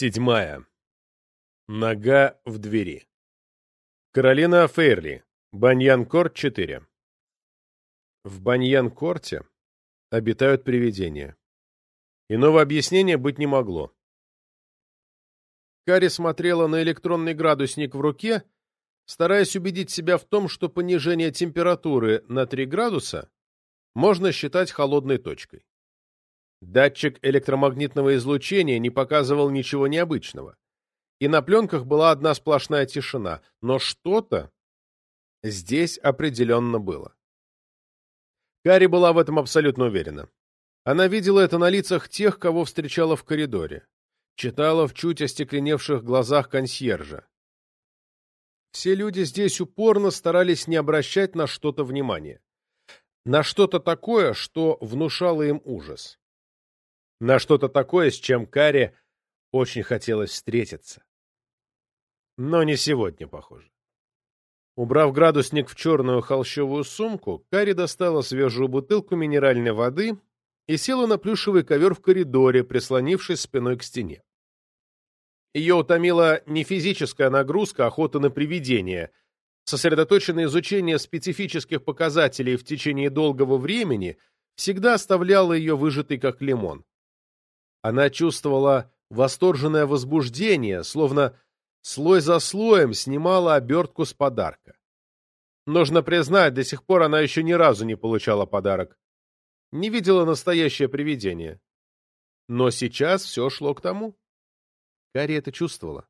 Седьмая. Нога в двери. Каролина Фейрли. Баньян-Корт 4. В Баньян-Корте обитают привидения. Иного объяснения быть не могло. Кари смотрела на электронный градусник в руке, стараясь убедить себя в том, что понижение температуры на 3 градуса можно считать холодной точкой. Датчик электромагнитного излучения не показывал ничего необычного. И на пленках была одна сплошная тишина, но что-то здесь определенно было. Кари была в этом абсолютно уверена. Она видела это на лицах тех, кого встречала в коридоре. Читала в чуть остекленевших глазах консьержа. Все люди здесь упорно старались не обращать на что-то внимания. На что-то такое, что внушало им ужас на что-то такое, с чем Каре очень хотелось встретиться. Но не сегодня, похоже. Убрав градусник в черную холщовую сумку, Кари достала свежую бутылку минеральной воды и села на плюшевый ковер в коридоре, прислонившись спиной к стене. Ее утомила не физическая нагрузка, а охота на привидения. Сосредоточенное изучение специфических показателей в течение долгого времени всегда оставляло ее выжатой как лимон. Она чувствовала восторженное возбуждение, словно слой за слоем снимала обертку с подарка. Нужно признать, до сих пор она еще ни разу не получала подарок. Не видела настоящее привидение. Но сейчас все шло к тому. Карри это чувствовала.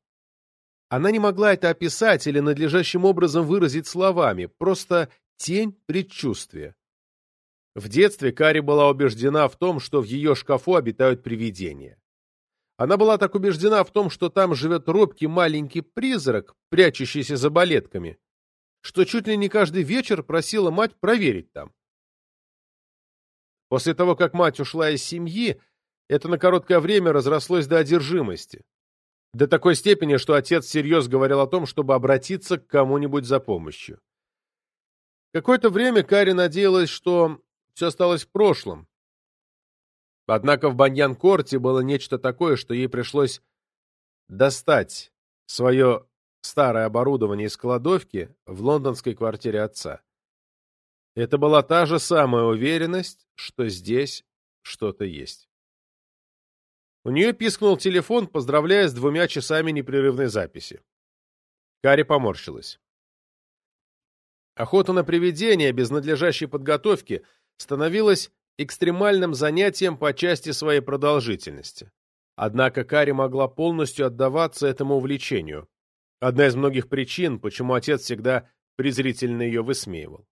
Она не могла это описать или надлежащим образом выразить словами, просто тень предчувствия. В детстве Кари была убеждена в том, что в ее шкафу обитают привидения. Она была так убеждена в том, что там живет робкий маленький призрак, прячущийся за балетками, что чуть ли не каждый вечер просила мать проверить там. После того, как мать ушла из семьи, это на короткое время разрослось до одержимости. До такой степени, что отец всерьез говорил о том, чтобы обратиться к кому-нибудь за помощью. Какое-то время Кари надеялась, что все осталось в прошлом. Однако в Баньян-Корте было нечто такое, что ей пришлось достать свое старое оборудование из кладовки в лондонской квартире отца. Это была та же самая уверенность, что здесь что-то есть. У нее пискнул телефон, поздравляя с двумя часами непрерывной записи. Кари поморщилась. Охота на привидения без надлежащей подготовки — становилось экстремальным занятием по части своей продолжительности. Однако Кари могла полностью отдаваться этому увлечению. Одна из многих причин, почему отец всегда презрительно ее высмеивал.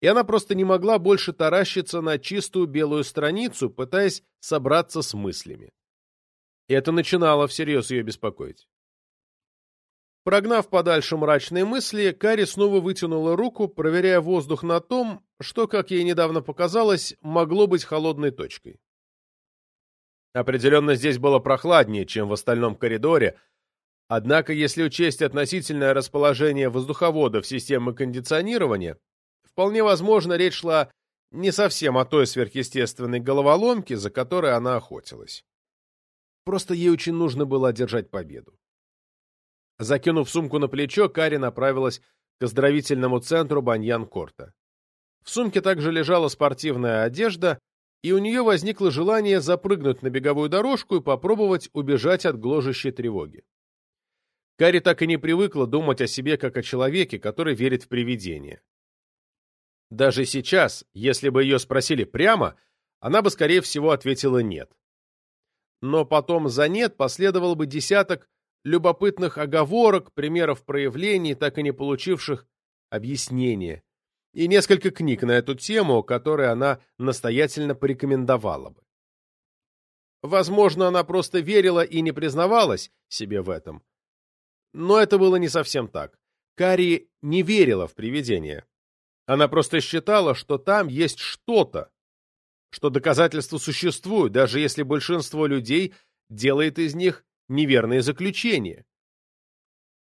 И она просто не могла больше таращиться на чистую белую страницу, пытаясь собраться с мыслями. И это начинало всерьез ее беспокоить. Прогнав подальше мрачные мысли, Кари снова вытянула руку, проверяя воздух на том, что, как ей недавно показалось, могло быть холодной точкой. Определенно здесь было прохладнее, чем в остальном коридоре, однако, если учесть относительное расположение воздуховодов системы кондиционирования, вполне возможно, речь шла не совсем о той сверхъестественной головоломке, за которой она охотилась. Просто ей очень нужно было одержать победу. Закинув сумку на плечо, Кари направилась к оздоровительному центру Баньян-Корта. В сумке также лежала спортивная одежда, и у нее возникло желание запрыгнуть на беговую дорожку и попробовать убежать от гложущей тревоги. Кари так и не привыкла думать о себе как о человеке, который верит в привидения. Даже сейчас, если бы ее спросили прямо, она бы, скорее всего, ответила «нет». Но потом за «нет» последовал бы десяток любопытных оговорок, примеров проявлений, так и не получивших объяснения, и несколько книг на эту тему, которые она настоятельно порекомендовала бы. Возможно, она просто верила и не признавалась себе в этом. Но это было не совсем так. Кари не верила в привидения. Она просто считала, что там есть что-то, что доказательства существуют, даже если большинство людей делает из них неверные заключения.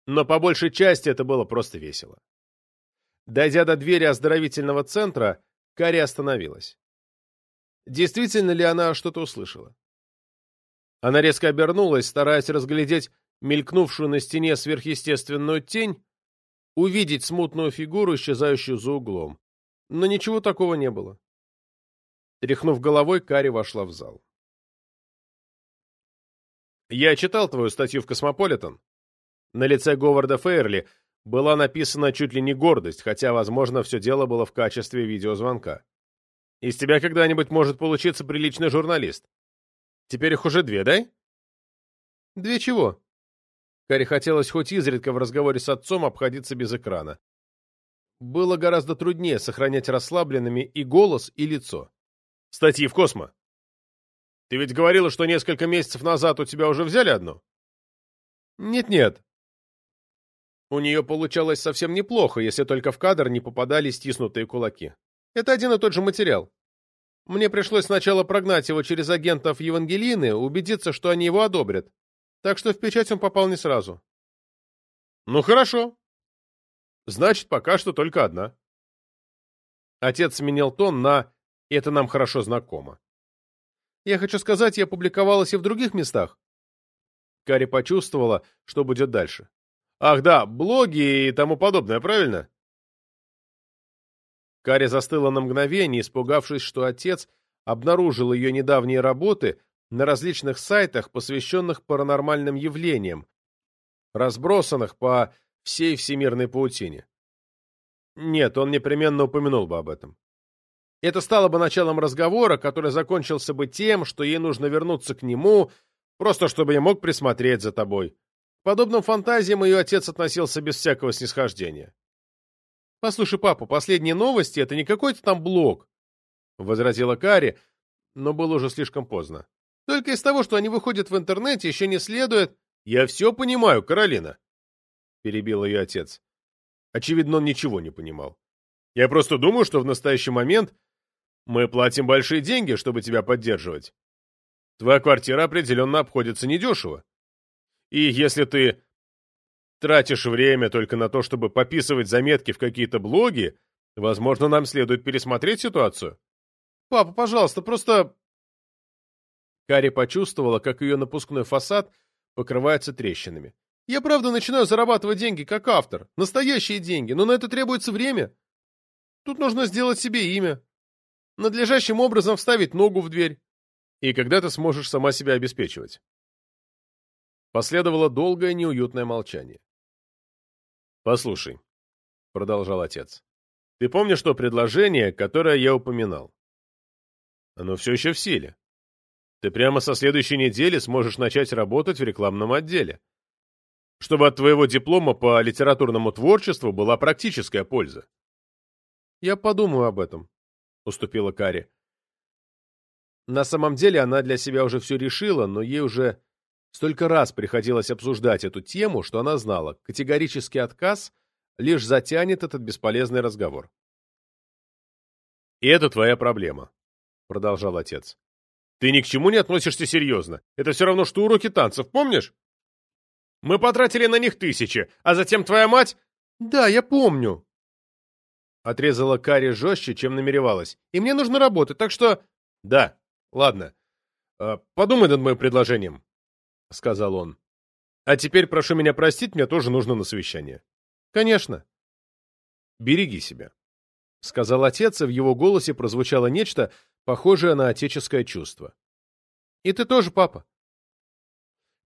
Но по большей части это было просто весело. Дойдя до двери оздоровительного центра, Кари остановилась. Действительно ли она что-то услышала? Она резко обернулась, стараясь разглядеть мелькнувшую на стене сверхъестественную тень, увидеть смутную фигуру, исчезающую за углом. Но ничего такого не было. Тряхнув головой, Кари вошла в зал. «Я читал твою статью в «Космополитен». На лице Говарда Фейерли была написана чуть ли не гордость, хотя, возможно, все дело было в качестве видеозвонка. Из тебя когда-нибудь может получиться приличный журналист. Теперь их уже две, да? Две чего? Каре хотелось хоть изредка в разговоре с отцом обходиться без экрана. Было гораздо труднее сохранять расслабленными и голос, и лицо. Статьи в Космо. Ты ведь говорила, что несколько месяцев назад у тебя уже взяли одну? Нет-нет. У нее получалось совсем неплохо, если только в кадр не попадали стиснутые кулаки. Это один и тот же материал. Мне пришлось сначала прогнать его через агентов Евангелины, убедиться, что они его одобрят. Так что в печать он попал не сразу. Ну хорошо. Значит, пока что только одна. Отец сменил тон на «это нам хорошо знакомо». Я хочу сказать, я публиковалась и в других местах. Кари почувствовала, что будет дальше. Ах да, блоги и тому подобное, правильно? Кари застыла на мгновение, испугавшись, что отец обнаружил ее недавние работы на различных сайтах, посвященных паранормальным явлениям, разбросанных по всей всемирной паутине. Нет, он непременно упомянул бы об этом. Это стало бы началом разговора, который закончился бы тем, что ей нужно вернуться к нему, просто чтобы я мог присмотреть за тобой. К подобным фантазиям ее отец относился без всякого снисхождения. «Послушай, папа, последние новости — это не какой-то там блог», — возразила Кари, но было уже слишком поздно. «Только из того, что они выходят в интернете, еще не следует...» «Я все понимаю, Каролина», — перебил ее отец. Очевидно, он ничего не понимал. «Я просто думаю, что в настоящий момент мы платим большие деньги, чтобы тебя поддерживать. Твоя квартира определенно обходится недешево. И если ты тратишь время только на то, чтобы пописывать заметки в какие-то блоги, возможно, нам следует пересмотреть ситуацию. Папа, пожалуйста, просто... Кари почувствовала, как ее напускной фасад покрывается трещинами. Я правда начинаю зарабатывать деньги как автор, настоящие деньги, но на это требуется время. Тут нужно сделать себе имя, надлежащим образом вставить ногу в дверь. И когда ты сможешь сама себя обеспечивать? Последовало долгое неуютное молчание. «Послушай», — продолжал отец, — «ты помнишь то предложение, которое я упоминал? Оно все еще в силе. Ты прямо со следующей недели сможешь начать работать в рекламном отделе. Чтобы от твоего диплома по литературному творчеству была практическая польза». «Я подумаю об этом», — уступила Кари. На самом деле она для себя уже все решила, но ей уже Столько раз приходилось обсуждать эту тему, что она знала, категорический отказ лишь затянет этот бесполезный разговор. «И это твоя проблема», — продолжал отец. «Ты ни к чему не относишься серьезно. Это все равно, что уроки танцев, помнишь? Мы потратили на них тысячи, а затем твоя мать...» «Да, я помню», — отрезала Карри жестче, чем намеревалась. «И мне нужно работать, так что...» «Да, ладно. А, подумай над моим предложением. — сказал он. «А теперь прошу меня простить, мне тоже нужно на совещание». «Конечно». «Береги себя», — сказал отец, и в его голосе прозвучало нечто, похожее на отеческое чувство. «И ты тоже, папа».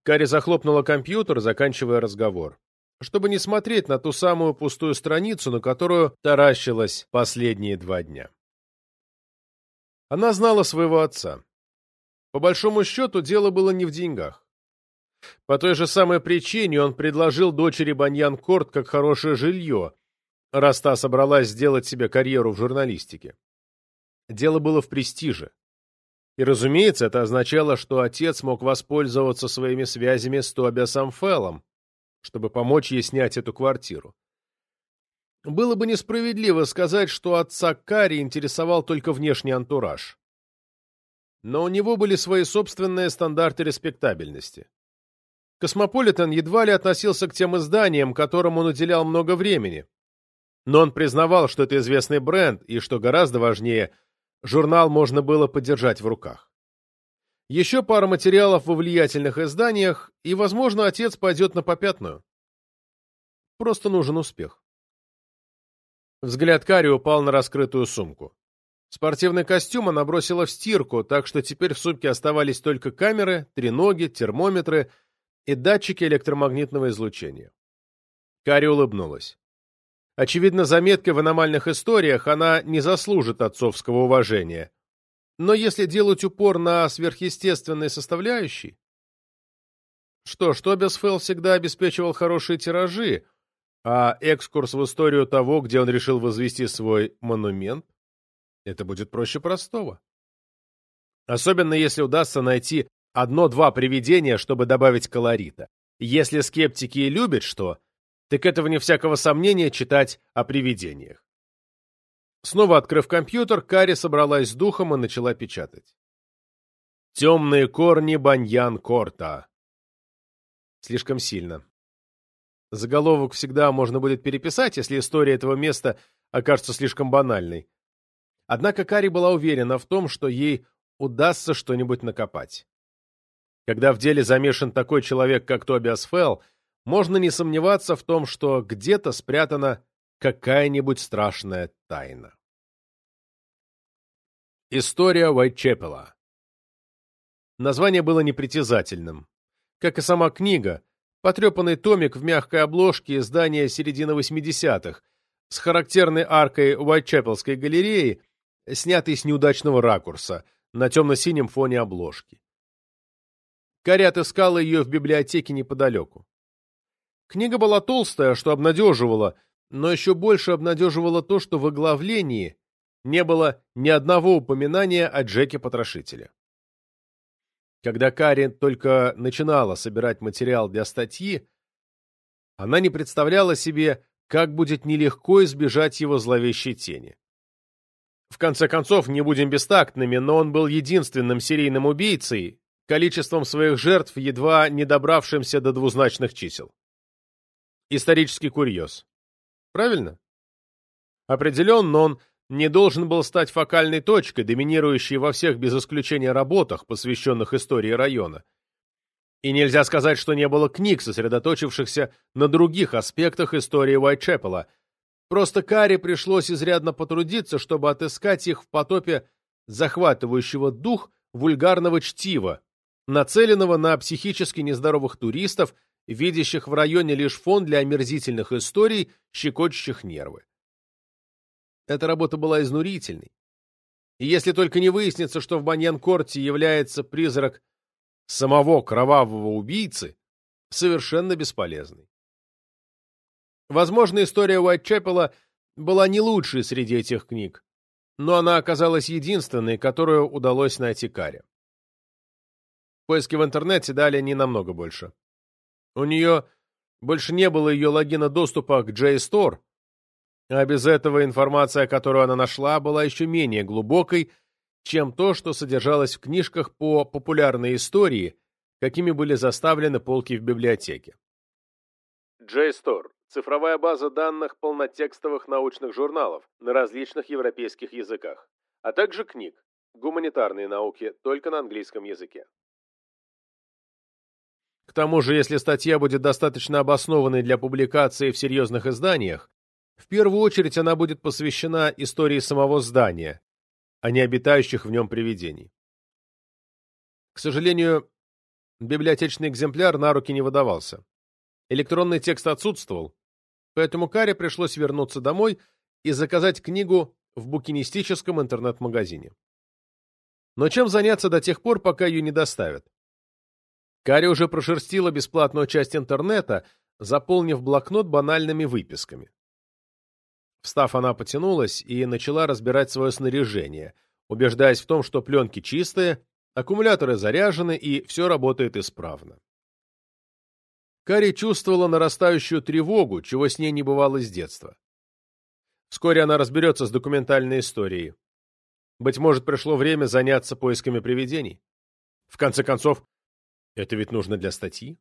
Карри захлопнула компьютер, заканчивая разговор, чтобы не смотреть на ту самую пустую страницу, на которую таращилась последние два дня. Она знала своего отца. По большому счету, дело было не в деньгах. По той же самой причине он предложил дочери Баньян-Корт как хорошее жилье, раз та собралась сделать себе карьеру в журналистике. Дело было в престиже. И, разумеется, это означало, что отец мог воспользоваться своими связями с Тобиасом Феллом, чтобы помочь ей снять эту квартиру. Было бы несправедливо сказать, что отца Кари интересовал только внешний антураж. Но у него были свои собственные стандарты респектабельности. Космополитен едва ли относился к тем изданиям, которым он уделял много времени. Но он признавал, что это известный бренд, и, что гораздо важнее, журнал можно было подержать в руках. Еще пара материалов во влиятельных изданиях, и, возможно, отец пойдет на попятную. Просто нужен успех. Взгляд Кари упал на раскрытую сумку. Спортивный костюм она бросила в стирку, так что теперь в сумке оставались только камеры, треноги, термометры и датчики электромагнитного излучения. Кари улыбнулась. Очевидно, заметкой в аномальных историях она не заслужит отцовского уважения. Но если делать упор на сверхъестественные составляющие... Что ж, Тобиас всегда обеспечивал хорошие тиражи, а экскурс в историю того, где он решил возвести свой монумент, это будет проще простого. Особенно если удастся найти одно-два привидения, чтобы добавить колорита. Если скептики и любят что, так это, вне всякого сомнения, читать о привидениях. Снова открыв компьютер, Кари собралась с духом и начала печатать. «Темные корни баньян-корта». Слишком сильно. Заголовок всегда можно будет переписать, если история этого места окажется слишком банальной. Однако Кари была уверена в том, что ей удастся что-нибудь накопать. Когда в деле замешан такой человек, как Тобиас Фелл, можно не сомневаться в том, что где-то спрятана какая-нибудь страшная тайна. История Уайтчепела Название было непритязательным. Как и сама книга, потрепанный томик в мягкой обложке издания середины 80-х, с характерной аркой Уайтчепелской галереи, снятый с неудачного ракурса, на темно-синем фоне обложки. Карри отыскала ее в библиотеке неподалеку. Книга была толстая, что обнадеживало, но еще больше обнадеживало то, что в оглавлении не было ни одного упоминания о Джеке-потрошителе. Когда Кари только начинала собирать материал для статьи, она не представляла себе, как будет нелегко избежать его зловещей тени. В конце концов, не будем бестактными, но он был единственным серийным убийцей, количеством своих жертв едва не добравшимся до двузначных чисел исторический курьез. Правильно? Определенно он не должен был стать фокальной точкой, доминирующей во всех без исключения работах, посвященных истории района. И нельзя сказать, что не было книг, сосредоточившихся на других аспектах истории Уайтчепела. Просто Карри пришлось изрядно потрудиться, чтобы отыскать их в потопе захватывающего дух вульгарного чтива, нацеленного на психически нездоровых туристов видящих в районе лишь фон для омерзительных историй, щекочущих нервы. Эта работа была изнурительной. И если только не выяснится, что в Баньян-Корте является призрак самого кровавого убийцы, совершенно бесполезной. Возможно, история Уайтчепела была не лучшей среди этих книг, но она оказалась единственной, которую удалось найти Каре. Поиски в интернете дали не намного больше. У нее больше не было ее логина доступа к JSTOR, а без этого информация, которую она нашла, была еще менее глубокой, чем то, что содержалось в книжках по популярной истории, какими были заставлены полки в библиотеке. JSTOR – цифровая база данных полнотекстовых научных журналов на различных европейских языках, а также книг, гуманитарные науки только на английском языке. К тому же, если статья будет достаточно обоснованной для публикации в серьезных изданиях, в первую очередь она будет посвящена истории самого здания, а не обитающих в нем привидений. К сожалению, библиотечный экземпляр на руки не выдавался. Электронный текст отсутствовал, поэтому Каре пришлось вернуться домой и заказать книгу в букинистическом интернет-магазине. Но чем заняться до тех пор, пока ее не доставят? Кари уже прошерстила бесплатную часть интернета, заполнив блокнот банальными выписками. Встав, она потянулась и начала разбирать свое снаряжение, убеждаясь в том, что пленки чистые, аккумуляторы заряжены и все работает исправно. Кари чувствовала нарастающую тревогу, чего с ней не бывало с детства. Вскоре она разберется с документальной историей. Быть может, пришло время заняться поисками привидений. В конце концов, это ведь нужно для статьи.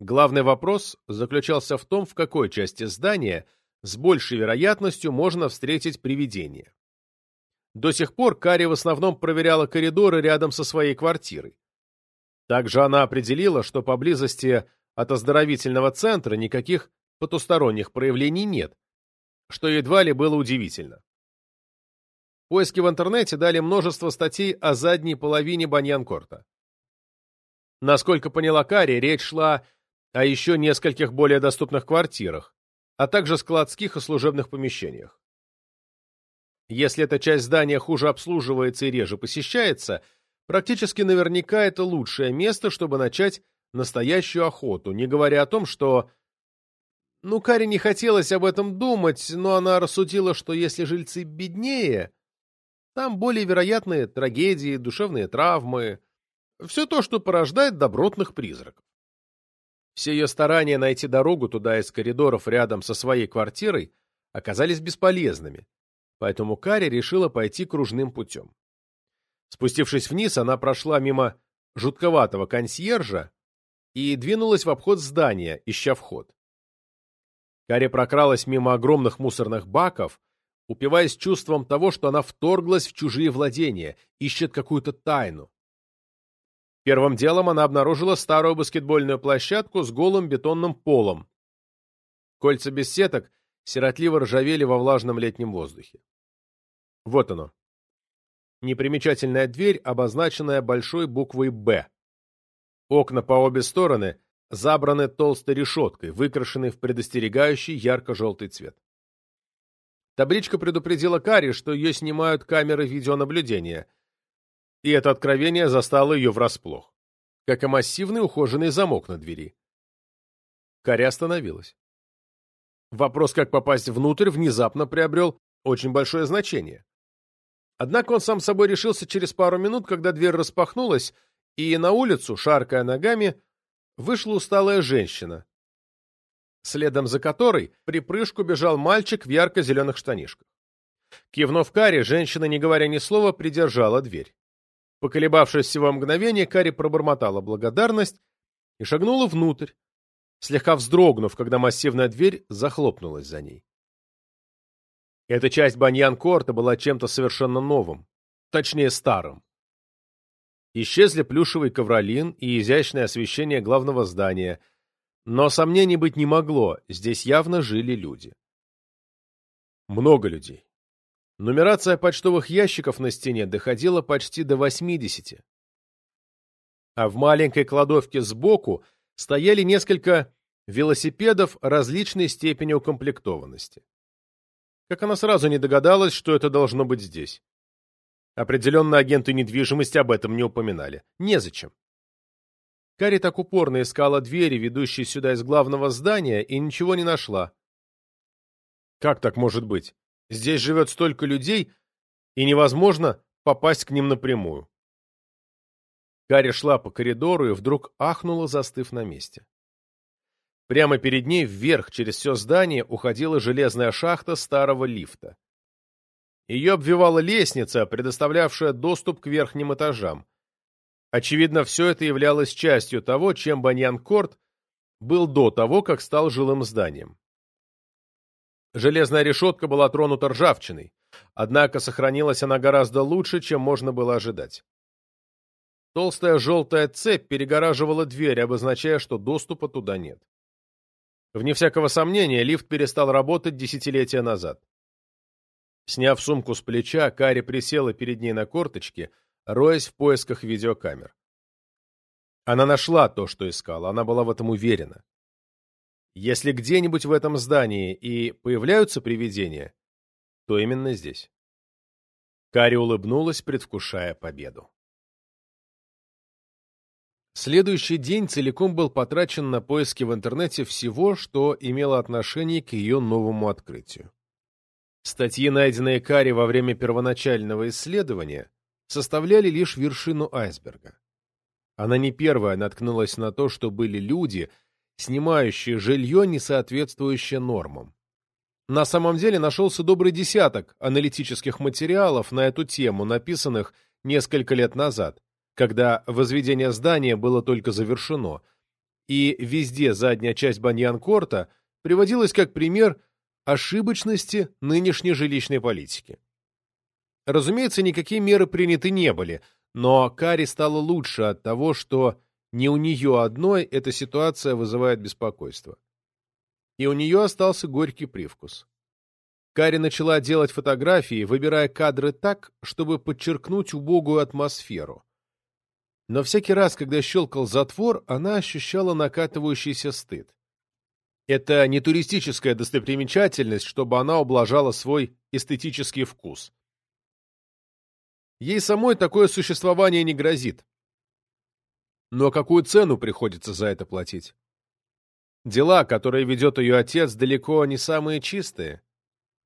Главный вопрос заключался в том, в какой части здания с большей вероятностью можно встретить привидение. До сих пор Кари в основном проверяла коридоры рядом со своей квартирой. Также она определила, что поблизости от оздоровительного центра никаких потусторонних проявлений нет, что едва ли было удивительно. Поиски в интернете дали множество статей о задней половине Баньянкорта. Насколько поняла Кари, речь шла о еще нескольких более доступных квартирах, а также складских и служебных помещениях. Если эта часть здания хуже обслуживается и реже посещается, практически наверняка это лучшее место, чтобы начать настоящую охоту, не говоря о том, что... Ну, Каре не хотелось об этом думать, но она рассудила, что если жильцы беднее, там более вероятные трагедии, душевные травмы, все то, что порождает добротных призраков. Все ее старания найти дорогу туда из коридоров рядом со своей квартирой оказались бесполезными, поэтому Кари решила пойти кружным путем. Спустившись вниз, она прошла мимо жутковатого консьержа и двинулась в обход здания, ища вход. Кари прокралась мимо огромных мусорных баков, упиваясь чувством того, что она вторглась в чужие владения, ищет какую-то тайну. Первым делом она обнаружила старую баскетбольную площадку с голым бетонным полом. Кольца без сеток сиротливо ржавели во влажном летнем воздухе. Вот оно. Непримечательная дверь, обозначенная большой буквой «Б». Окна по обе стороны забраны толстой решеткой, выкрашенной в предостерегающий ярко-желтый цвет. Табличка предупредила Кари, что ее снимают камеры видеонаблюдения — и это откровение застало ее врасплох, как и массивный ухоженный замок на двери. Каря остановилась. Вопрос, как попасть внутрь, внезапно приобрел очень большое значение. Однако он сам собой решился через пару минут, когда дверь распахнулась, и на улицу, шаркая ногами, вышла усталая женщина, следом за которой припрыжку бежал мальчик в ярко-зеленых штанишках. Кивнув Каре, женщина, не говоря ни слова, придержала дверь. Поколебавшись всего мгновение, Кари пробормотала благодарность и шагнула внутрь, слегка вздрогнув, когда массивная дверь захлопнулась за ней. Эта часть баньян-корта была чем-то совершенно новым, точнее старым. Исчезли плюшевый ковролин и изящное освещение главного здания, но сомнений быть не могло, здесь явно жили люди. Много людей. Нумерация почтовых ящиков на стене доходила почти до 80. А в маленькой кладовке сбоку стояли несколько велосипедов различной степени укомплектованности. Как она сразу не догадалась, что это должно быть здесь. Определенно агенты недвижимости об этом не упоминали. Незачем. Карри так упорно искала двери, ведущие сюда из главного здания, и ничего не нашла. Как так может быть? Здесь живет столько людей, и невозможно попасть к ним напрямую. Карри шла по коридору и вдруг ахнула, застыв на месте. Прямо перед ней вверх через все здание уходила железная шахта старого лифта. Ее обвивала лестница, предоставлявшая доступ к верхним этажам. Очевидно, все это являлось частью того, чем Баньян-Корт был до того, как стал жилым зданием. Железная решетка была тронута ржавчиной, однако сохранилась она гораздо лучше, чем можно было ожидать. Толстая желтая цепь перегораживала дверь, обозначая, что доступа туда нет. Вне всякого сомнения, лифт перестал работать десятилетия назад. Сняв сумку с плеча, Кари присела перед ней на корточки, роясь в поисках видеокамер. Она нашла то, что искала, она была в этом уверена. Если где-нибудь в этом здании и появляются привидения, то именно здесь. Кари улыбнулась, предвкушая победу. Следующий день целиком был потрачен на поиски в интернете всего, что имело отношение к ее новому открытию. Статьи, найденные Кари во время первоначального исследования, составляли лишь вершину айсберга. Она не первая наткнулась на то, что были люди, снимающие жилье, не соответствующее нормам. На самом деле нашелся добрый десяток аналитических материалов на эту тему, написанных несколько лет назад, когда возведение здания было только завершено, и везде задняя часть Баньян-Корта приводилась как пример ошибочности нынешней жилищной политики. Разумеется, никакие меры приняты не были, но Кари стало лучше от того, что не у нее одной эта ситуация вызывает беспокойство. И у нее остался горький привкус. Кари начала делать фотографии, выбирая кадры так, чтобы подчеркнуть убогую атмосферу. Но всякий раз, когда щелкал затвор, она ощущала накатывающийся стыд. Это не туристическая достопримечательность, чтобы она ублажала свой эстетический вкус. Ей самой такое существование не грозит. Но какую цену приходится за это платить? Дела, которые ведет ее отец, далеко не самые чистые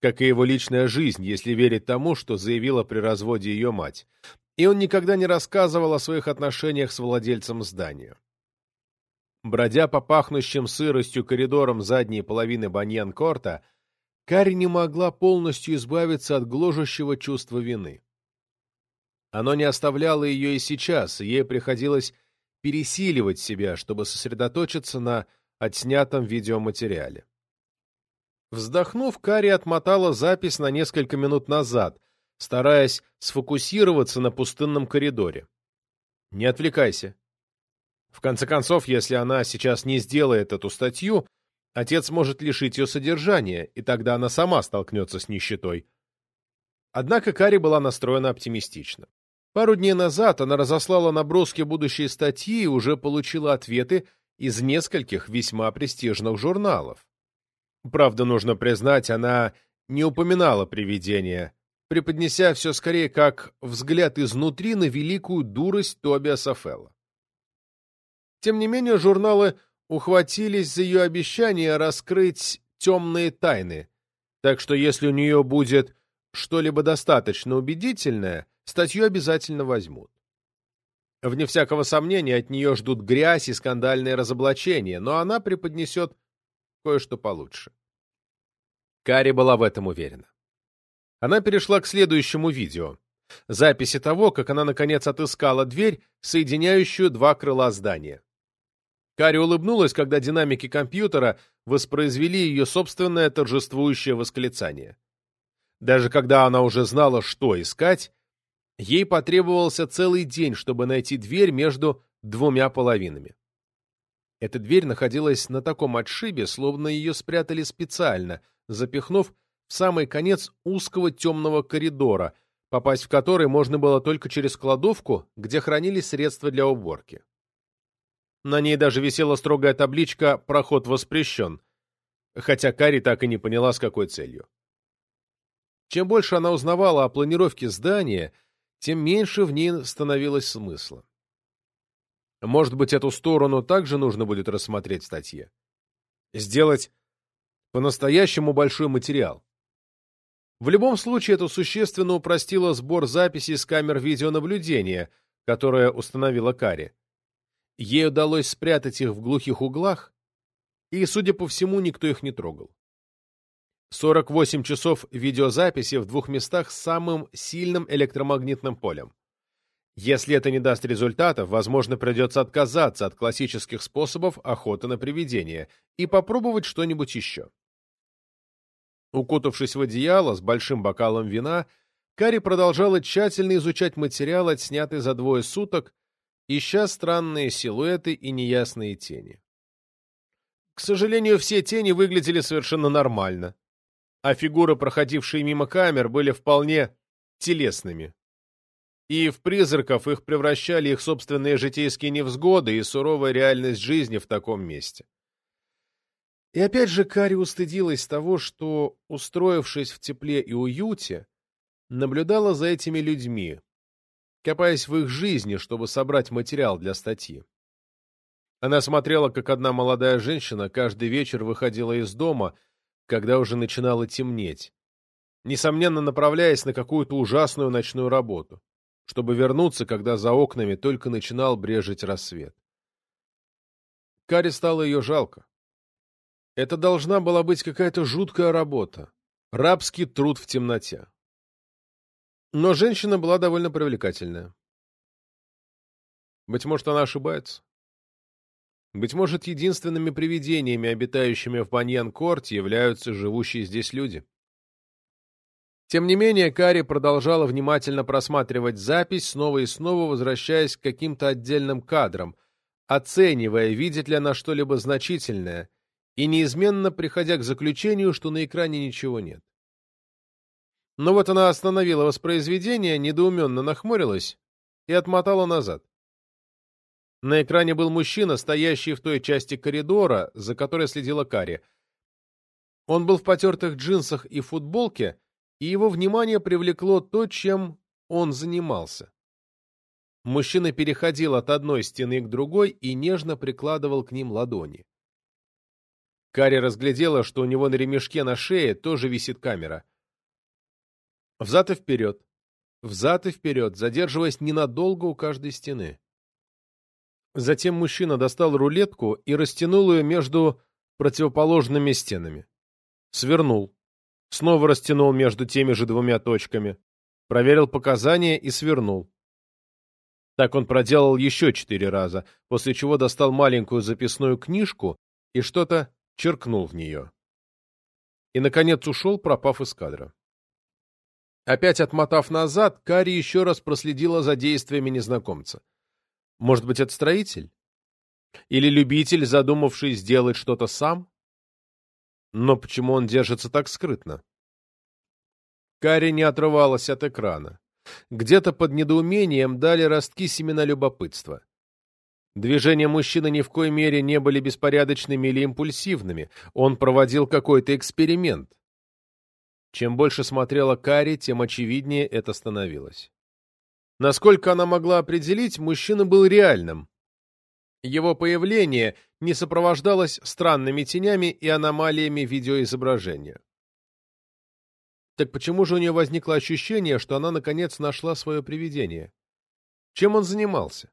как и его личная жизнь, если верить тому, что заявила при разводе ее мать, и он никогда не рассказывал о своих отношениях с владельцем здания. Бродя по пахнущим сыростью коридорам задней половины Баньян-Корта, Кари не могла полностью избавиться от гложущего чувства вины. Оно не оставляло ее и сейчас, и ей приходилось пересиливать себя, чтобы сосредоточиться на отснятом видеоматериале. Вздохнув, Кари отмотала запись на несколько минут назад, стараясь сфокусироваться на пустынном коридоре. Не отвлекайся. В конце концов, если она сейчас не сделает эту статью, отец может лишить ее содержания, и тогда она сама столкнется с нищетой. Однако Кари была настроена оптимистично. Пару дней назад она разослала наброски будущей статьи и уже получила ответы из нескольких весьма престижных журналов. Правда, нужно признать, она не упоминала привидения, преподнеся все скорее как взгляд изнутри на великую дурость Тобиаса Фелла. Тем не менее, журналы ухватились за ее обещание раскрыть темные тайны, так что если у нее будет что-либо достаточно убедительное, статью обязательно возьмут. Вне всякого сомнения, от нее ждут грязь и скандальные разоблачения, но она преподнесет кое-что получше. Кари была в этом уверена. Она перешла к следующему видео. Записи того, как она наконец отыскала дверь, соединяющую два крыла здания. Кари улыбнулась, когда динамики компьютера воспроизвели ее собственное торжествующее восклицание. Даже когда она уже знала, что искать, ей потребовался целый день, чтобы найти дверь между двумя половинами. Эта дверь находилась на таком отшибе, словно ее спрятали специально, запихнув в самый конец узкого темного коридора, попасть в который можно было только через кладовку, где хранились средства для уборки. На ней даже висела строгая табличка «Проход воспрещен», хотя Кари так и не поняла, с какой целью. Чем больше она узнавала о планировке здания, тем меньше в ней становилось смысла. Может быть, эту сторону также нужно будет рассмотреть в статье? Сделать по-настоящему большой материал. В любом случае, это существенно упростило сбор записей с камер видеонаблюдения, которое установила Кари. Ей удалось спрятать их в глухих углах, и, судя по всему, никто их не трогал. 48 часов видеозаписи в двух местах с самым сильным электромагнитным полем. Если это не даст результатов, возможно, придется отказаться от классических способов охоты на привидения и попробовать что-нибудь еще. Укутавшись в одеяло с большим бокалом вина, Кари продолжала тщательно изучать материал, отснятый за двое суток, ища странные силуэты и неясные тени. К сожалению, все тени выглядели совершенно нормально, а фигуры, проходившие мимо камер, были вполне телесными и в призраков их превращали их собственные житейские невзгоды и суровая реальность жизни в таком месте. И опять же Кари устыдилась того, что, устроившись в тепле и уюте, наблюдала за этими людьми, копаясь в их жизни, чтобы собрать материал для статьи. Она смотрела, как одна молодая женщина каждый вечер выходила из дома, когда уже начинало темнеть, несомненно направляясь на какую-то ужасную ночную работу чтобы вернуться, когда за окнами только начинал брежить рассвет. Каре стало ее жалко. Это должна была быть какая-то жуткая работа, рабский труд в темноте. Но женщина была довольно привлекательная. Быть может, она ошибается. Быть может, единственными привидениями, обитающими в Баньян-Корте, являются живущие здесь люди. Тем не менее, Кари продолжала внимательно просматривать запись, снова и снова возвращаясь к каким-то отдельным кадрам, оценивая, видит ли она что-либо значительное, и неизменно приходя к заключению, что на экране ничего нет. Но вот она остановила воспроизведение, недоуменно нахмурилась и отмотала назад. На экране был мужчина, стоящий в той части коридора, за которой следила Кари. Он был в потертых джинсах и футболке, и его внимание привлекло то, чем он занимался. Мужчина переходил от одной стены к другой и нежно прикладывал к ним ладони. Кари разглядела, что у него на ремешке на шее тоже висит камера. Взад и вперед, взад и вперед, задерживаясь ненадолго у каждой стены. Затем мужчина достал рулетку и растянул ее между противоположными стенами. Свернул. Снова растянул между теми же двумя точками. Проверил показания и свернул. Так он проделал еще четыре раза, после чего достал маленькую записную книжку и что-то черкнул в нее. И, наконец, ушел, пропав из кадра. Опять отмотав назад, Кари еще раз проследила за действиями незнакомца. Может быть, это строитель? Или любитель, задумавший сделать что-то сам? Но почему он держится так скрытно? Кари не отрывалась от экрана. Где-то под недоумением дали ростки семена любопытства. Движения мужчины ни в коей мере не были беспорядочными или импульсивными. Он проводил какой-то эксперимент. Чем больше смотрела Кари, тем очевиднее это становилось. Насколько она могла определить, мужчина был реальным. Его появление не сопровождалось странными тенями и аномалиями видеоизображения. Так почему же у нее возникло ощущение, что она наконец нашла свое привидение? Чем он занимался?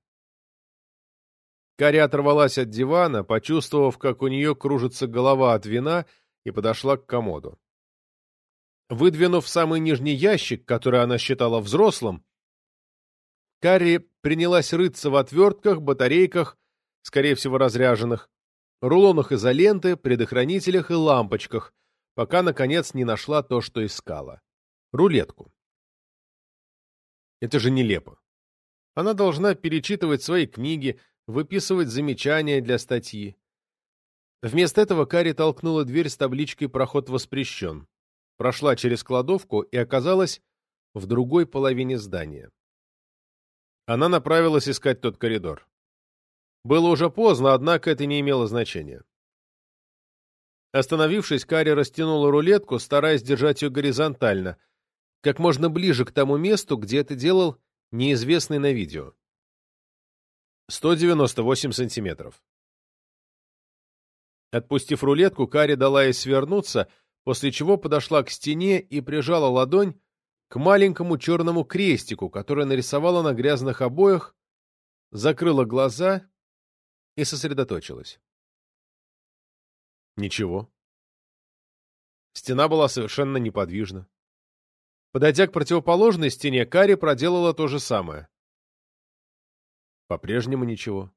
Кари оторвалась от дивана, почувствовав, как у нее кружится голова от вина, и подошла к комоду. Выдвинув самый нижний ящик, который она считала взрослым, Карри принялась рыться в отвертках, батарейках, скорее всего разряженных, рулонах изоленты, предохранителях и лампочках, пока, наконец, не нашла то, что искала. Рулетку. Это же нелепо. Она должна перечитывать свои книги, выписывать замечания для статьи. Вместо этого Кари толкнула дверь с табличкой «Проход воспрещен», прошла через кладовку и оказалась в другой половине здания. Она направилась искать тот коридор. Было уже поздно, однако это не имело значения. Остановившись, Кари растянула рулетку, стараясь держать ее горизонтально, как можно ближе к тому месту, где это делал неизвестный на видео. 198 сантиметров. Отпустив рулетку, Кари дала ей свернуться, после чего подошла к стене и прижала ладонь к маленькому черному крестику, который нарисовала на грязных обоях, закрыла глаза и сосредоточилась. Ничего. Стена была совершенно неподвижна. Подойдя к противоположной стене, Кари проделала то же самое. По-прежнему ничего.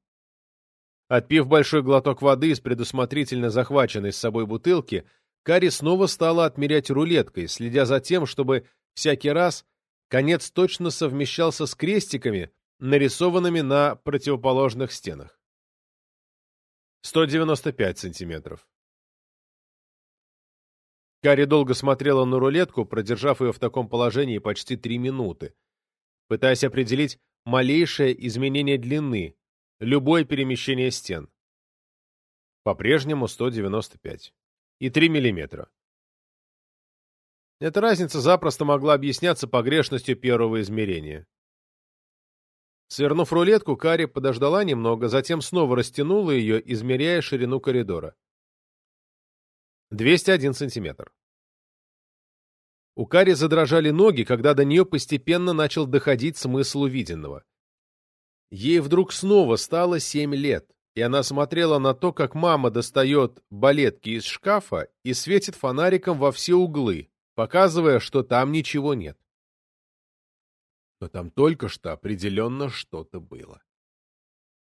Отпив большой глоток воды из предусмотрительно захваченной с собой бутылки, Кари снова стала отмерять рулеткой, следя за тем, чтобы всякий раз конец точно совмещался с крестиками, нарисованными на противоположных стенах. 195 сантиметров. Кари долго смотрела на рулетку, продержав ее в таком положении почти три минуты, пытаясь определить малейшее изменение длины, любое перемещение стен. По-прежнему 195. И 3 миллиметра. Эта разница запросто могла объясняться погрешностью первого измерения. Свернув рулетку, Кари подождала немного, затем снова растянула ее, измеряя ширину коридора. 201 сантиметр. У Кари задрожали ноги, когда до нее постепенно начал доходить смысл увиденного. Ей вдруг снова стало семь лет, и она смотрела на то, как мама достает балетки из шкафа и светит фонариком во все углы, показывая, что там ничего нет. Но там только что определенно что-то было.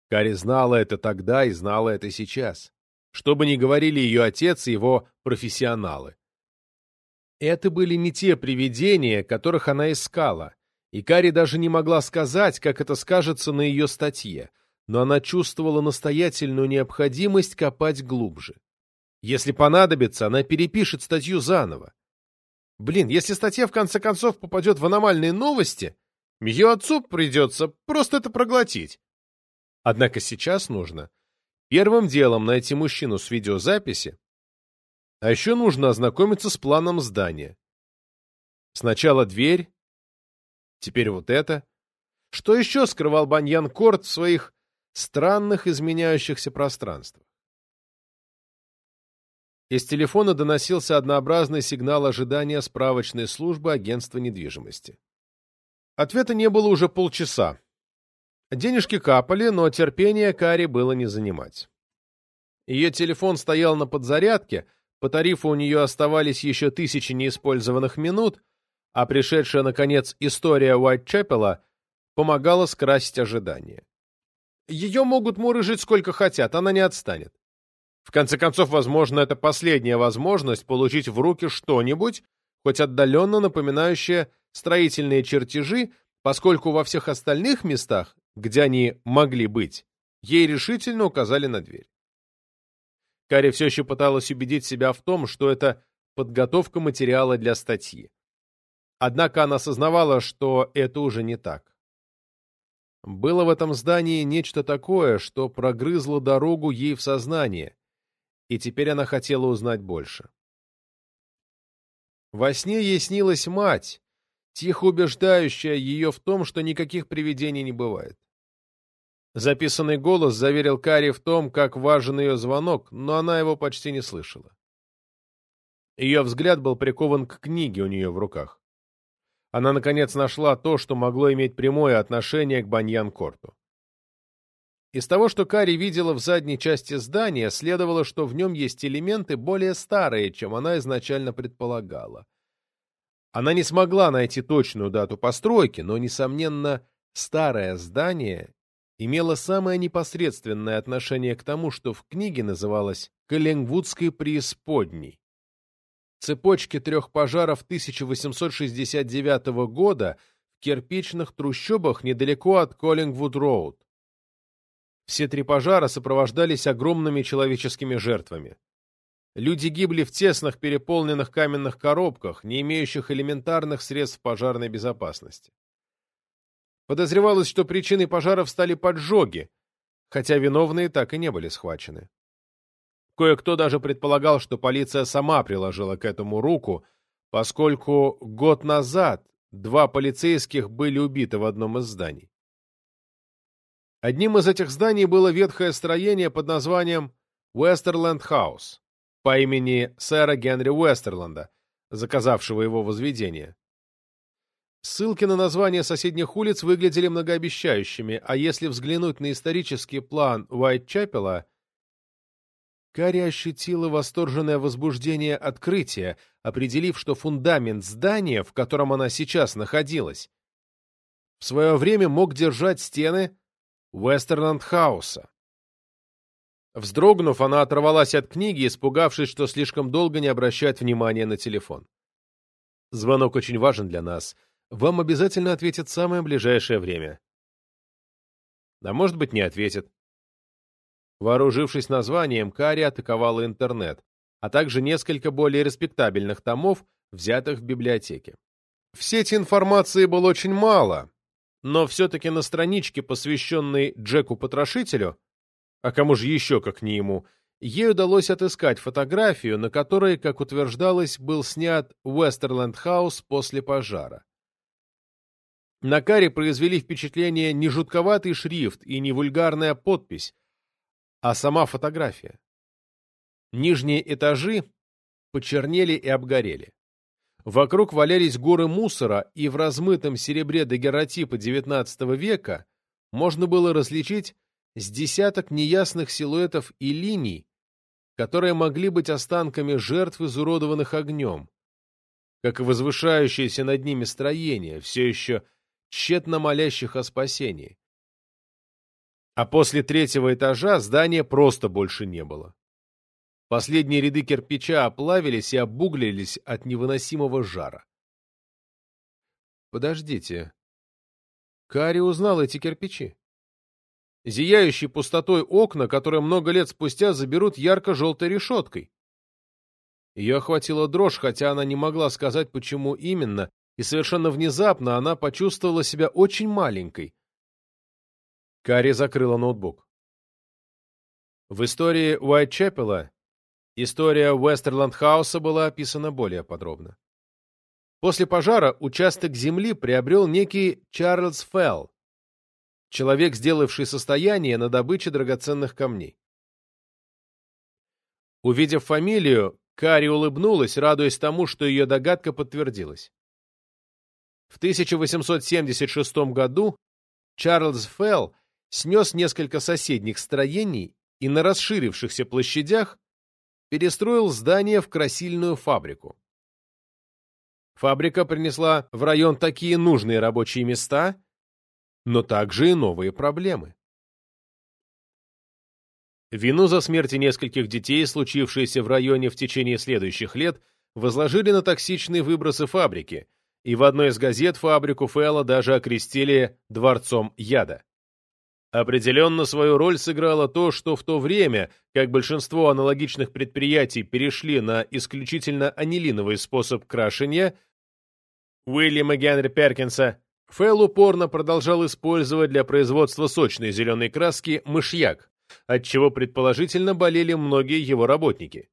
Кари знала это тогда и знала это сейчас что бы ни говорили ее отец и его профессионалы. Это были не те привидения, которых она искала, и Кари даже не могла сказать, как это скажется на ее статье, но она чувствовала настоятельную необходимость копать глубже. Если понадобится, она перепишет статью заново. Блин, если статья в конце концов попадет в аномальные новости, ее отцу придется просто это проглотить. Однако сейчас нужно первым делом найти мужчину с видеозаписи, а еще нужно ознакомиться с планом здания. Сначала дверь, теперь вот это. Что еще скрывал Баньян Корт в своих странных изменяющихся пространствах? Из телефона доносился однообразный сигнал ожидания справочной службы агентства недвижимости. Ответа не было уже полчаса. Денежки капали, но терпение Кари было не занимать. Ее телефон стоял на подзарядке, по тарифу у нее оставались еще тысячи неиспользованных минут, а пришедшая, наконец, история Уайтчепела помогала скрасить ожидания. Ее могут мурыжить сколько хотят, она не отстанет. В конце концов, возможно, это последняя возможность получить в руки что-нибудь, хоть отдаленно напоминающее строительные чертежи, поскольку во всех остальных местах, где они могли быть, ей решительно указали на дверь. Карри все еще пыталась убедить себя в том, что это подготовка материала для статьи. Однако она осознавала, что это уже не так. Было в этом здании нечто такое, что прогрызло дорогу ей в сознание, и теперь она хотела узнать больше. Во сне ей снилась мать, тихо убеждающая ее в том, что никаких привидений не бывает. Записанный голос заверил Кари в том, как важен ее звонок, но она его почти не слышала. Ее взгляд был прикован к книге у нее в руках. Она, наконец, нашла то, что могло иметь прямое отношение к Баньян-Корту. Из того, что Кари видела в задней части здания, следовало, что в нем есть элементы более старые, чем она изначально предполагала. Она не смогла найти точную дату постройки, но, несомненно, старое здание имело самое непосредственное отношение к тому, что в книге называлось «Каллингвудской преисподней». Цепочки трех пожаров 1869 года в кирпичных трущобах недалеко от Коллингвуд-Роуд. Все три пожара сопровождались огромными человеческими жертвами. Люди гибли в тесных переполненных каменных коробках, не имеющих элементарных средств пожарной безопасности. Подозревалось, что причиной пожаров стали поджоги, хотя виновные так и не были схвачены. Кое-кто даже предполагал, что полиция сама приложила к этому руку, поскольку год назад два полицейских были убиты в одном из зданий. Одним из этих зданий было ветхое строение под названием Уэстерленд Хаус по имени сэра Генри Уэстерленда, заказавшего его возведение. Ссылки на названия соседних улиц выглядели многообещающими, а если взглянуть на исторический план Уайтчапела, Карри ощутила восторженное возбуждение открытия, определив, что фундамент здания, в котором она сейчас находилась, в свое время мог держать стены Уэстерленд-хауса. Вздрогнув, она оторвалась от книги, испугавшись, что слишком долго не обращает внимания на телефон. «Звонок очень важен для нас», вам обязательно ответят самое ближайшее время. А может быть, не ответят. Вооружившись названием, Кари атаковала интернет, а также несколько более респектабельных томов, взятых в библиотеке. В сети информации было очень мало, но все-таки на страничке, посвященной Джеку-потрошителю, а кому же еще, как не ему, ей удалось отыскать фотографию, на которой, как утверждалось, был снят Уэстерленд Хаус после пожара. На каре произвели впечатление не жутковатый шрифт и не вульгарная подпись, а сама фотография. Нижние этажи почернели и обгорели. Вокруг валялись горы мусора, и в размытом серебре дагеротипа XIX века можно было различить с десяток неясных силуэтов и линий, которые могли быть останками жертв, изуродованных огнем, как и возвышающееся над ними строение, все еще тщетно молящих о спасении. А после третьего этажа здания просто больше не было. Последние ряды кирпича оплавились и обуглились от невыносимого жара. Подождите. Кари узнал эти кирпичи. Зияющие пустотой окна, которые много лет спустя заберут ярко-желтой решеткой. Ее охватила дрожь, хотя она не могла сказать, почему именно, и совершенно внезапно она почувствовала себя очень маленькой. Кари закрыла ноутбук. В истории Уайтчепела история Уэстерланд-хауса была описана более подробно. После пожара участок земли приобрел некий Чарльз Фелл, человек, сделавший состояние на добыче драгоценных камней. Увидев фамилию, Кари улыбнулась, радуясь тому, что ее догадка подтвердилась. В 1876 году Чарльз Фелл снес несколько соседних строений и на расширившихся площадях перестроил здание в красильную фабрику. Фабрика принесла в район такие нужные рабочие места, но также и новые проблемы. Вину за смерти нескольких детей, случившиеся в районе в течение следующих лет, возложили на токсичные выбросы фабрики, и в одной из газет фабрику Фэлла даже окрестили «дворцом яда». Определенно свою роль сыграло то, что в то время, как большинство аналогичных предприятий перешли на исключительно анилиновый способ крашения, Уильяма Генри Перкинса, Фэлл упорно продолжал использовать для производства сочной зеленой краски мышьяк, отчего предположительно болели многие его работники.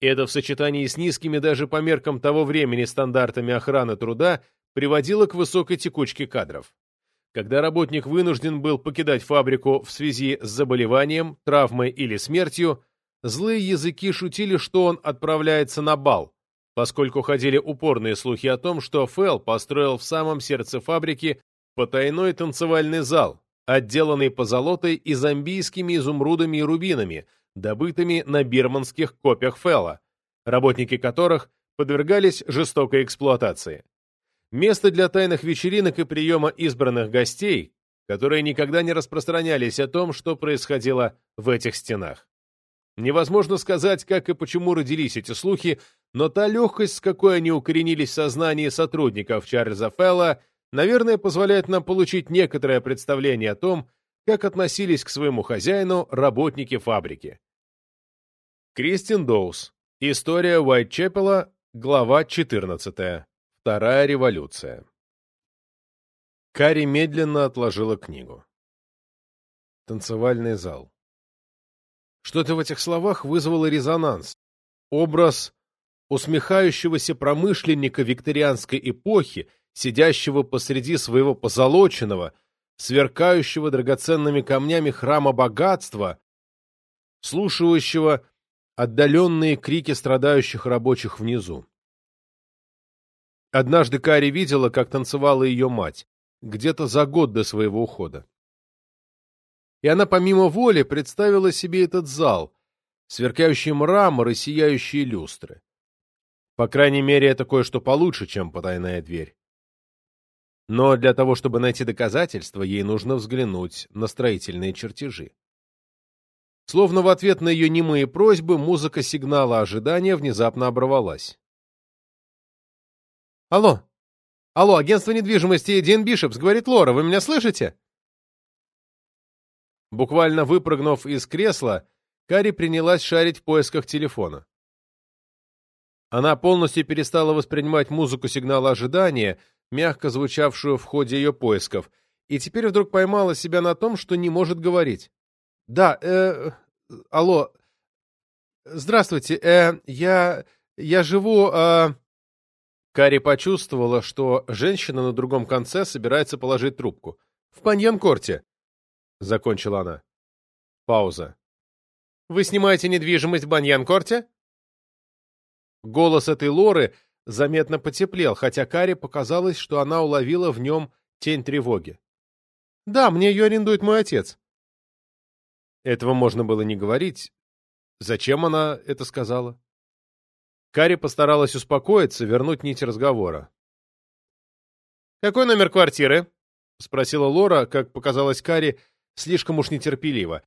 Это в сочетании с низкими даже по меркам того времени стандартами охраны труда приводило к высокой текучке кадров. Когда работник вынужден был покидать фабрику в связи с заболеванием, травмой или смертью, злые языки шутили, что он отправляется на бал, поскольку ходили упорные слухи о том, что Фелл построил в самом сердце фабрики потайной танцевальный зал, отделанный позолотой и зомбийскими изумрудами и рубинами, добытыми на бирманских копиях Фелла, работники которых подвергались жестокой эксплуатации. Место для тайных вечеринок и приема избранных гостей, которые никогда не распространялись о том, что происходило в этих стенах. Невозможно сказать, как и почему родились эти слухи, но та легкость, с какой они укоренились в сознании сотрудников Чарльза Фелла, наверное, позволяет нам получить некоторое представление о том, как относились к своему хозяину работники фабрики. Кристин Доус. История Уайтчепела, глава 14. Вторая революция. Кари медленно отложила книгу. Танцевальный зал. Что-то в этих словах вызвало резонанс. Образ усмехающегося промышленника викторианской эпохи сидящего посреди своего позолоченного, сверкающего драгоценными камнями храма богатства, слушающего отдаленные крики страдающих рабочих внизу. Однажды Кари видела, как танцевала ее мать, где-то за год до своего ухода. И она помимо воли представила себе этот зал, сверкающий мрамор и сияющие люстры. По крайней мере, это кое-что получше, чем потайная дверь. Но для того, чтобы найти доказательства, ей нужно взглянуть на строительные чертежи. Словно в ответ на ее немые просьбы, музыка сигнала ожидания внезапно оборвалась. «Алло! Алло, агентство недвижимости Дин Бишепс, говорит Лора, вы меня слышите?» Буквально выпрыгнув из кресла, Кари принялась шарить в поисках телефона. Она полностью перестала воспринимать музыку сигнала ожидания — мягко звучавшую в ходе ее поисков, и теперь вдруг поймала себя на том, что не может говорить. «Да, э... Алло. Здравствуйте. Э... Я... Я живу... Э...» Кари почувствовала, что женщина на другом конце собирается положить трубку. «В Паньянкорте», — закончила она. Пауза. «Вы снимаете недвижимость в Баньянкорте?» Голос этой Лоры заметно потеплел, хотя Каре показалось, что она уловила в нем тень тревоги. «Да, мне ее арендует мой отец». Этого можно было не говорить. Зачем она это сказала? Кари постаралась успокоиться, вернуть нить разговора. «Какой номер квартиры?» — спросила Лора, как показалось Кари, слишком уж нетерпеливо.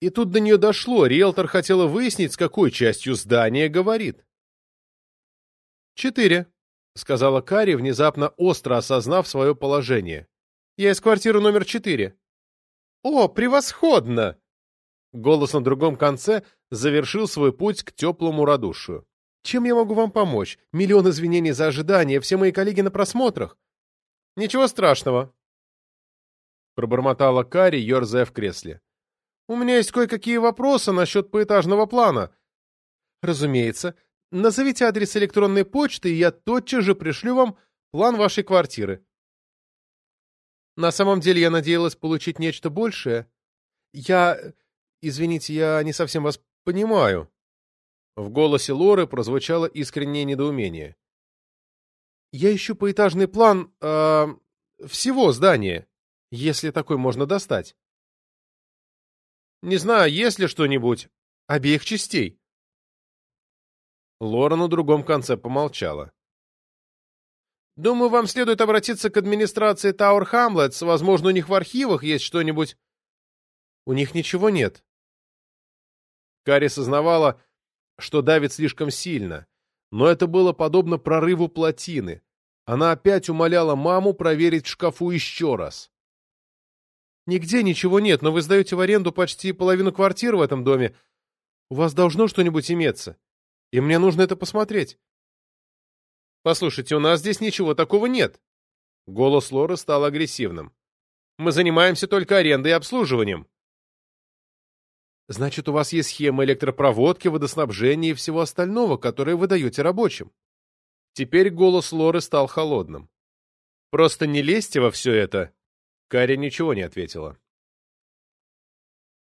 И тут до нее дошло, риэлтор хотела выяснить, с какой частью здания говорит. «Четыре», — сказала Кари, внезапно остро осознав свое положение. «Я из квартиры номер четыре». «О, превосходно!» Голос на другом конце завершил свой путь к теплому радушию. «Чем я могу вам помочь? Миллион извинений за ожидание, все мои коллеги на просмотрах». «Ничего страшного», — пробормотала Кари, ерзая в кресле. «У меня есть кое-какие вопросы насчет поэтажного плана». «Разумеется. Назовите адрес электронной почты, и я тотчас же пришлю вам план вашей квартиры». «На самом деле я надеялась получить нечто большее. Я... Извините, я не совсем вас понимаю». В голосе Лоры прозвучало искреннее недоумение. «Я ищу поэтажный план... Э, всего здания, если такой можно достать». «Не знаю, есть ли что-нибудь. Обеих частей». Лора на другом конце помолчала. «Думаю, вам следует обратиться к администрации Тауэр Хамлетс. Возможно, у них в архивах есть что-нибудь...» «У них ничего нет». Карри сознавала, что давит слишком сильно, но это было подобно прорыву плотины. Она опять умоляла маму проверить шкафу еще раз. «Нигде ничего нет, но вы сдаете в аренду почти половину квартир в этом доме. У вас должно что-нибудь иметься и мне нужно это посмотреть. Послушайте, у нас здесь ничего такого нет. Голос Лоры стал агрессивным. Мы занимаемся только арендой и обслуживанием. Значит, у вас есть схема электропроводки, водоснабжения и всего остального, которые вы даете рабочим. Теперь голос Лоры стал холодным. Просто не лезьте во все это. Каря ничего не ответила.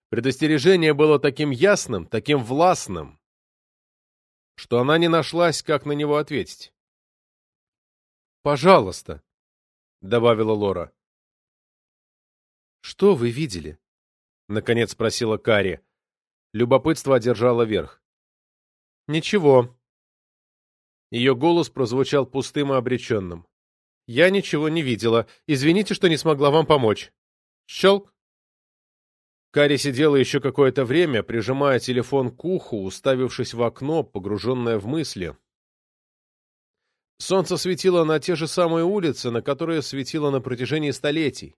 Предостережение было таким ясным, таким властным, что она не нашлась, как на него ответить. «Пожалуйста», — добавила Лора. «Что вы видели?» — наконец спросила Кари. Любопытство одержало верх. «Ничего». Ее голос прозвучал пустым и обреченным. «Я ничего не видела. Извините, что не смогла вам помочь». Щелк. Кари сидела еще какое-то время, прижимая телефон к уху, уставившись в окно, погруженная в мысли. Солнце светило на те же самые улицы, на которые светило на протяжении столетий,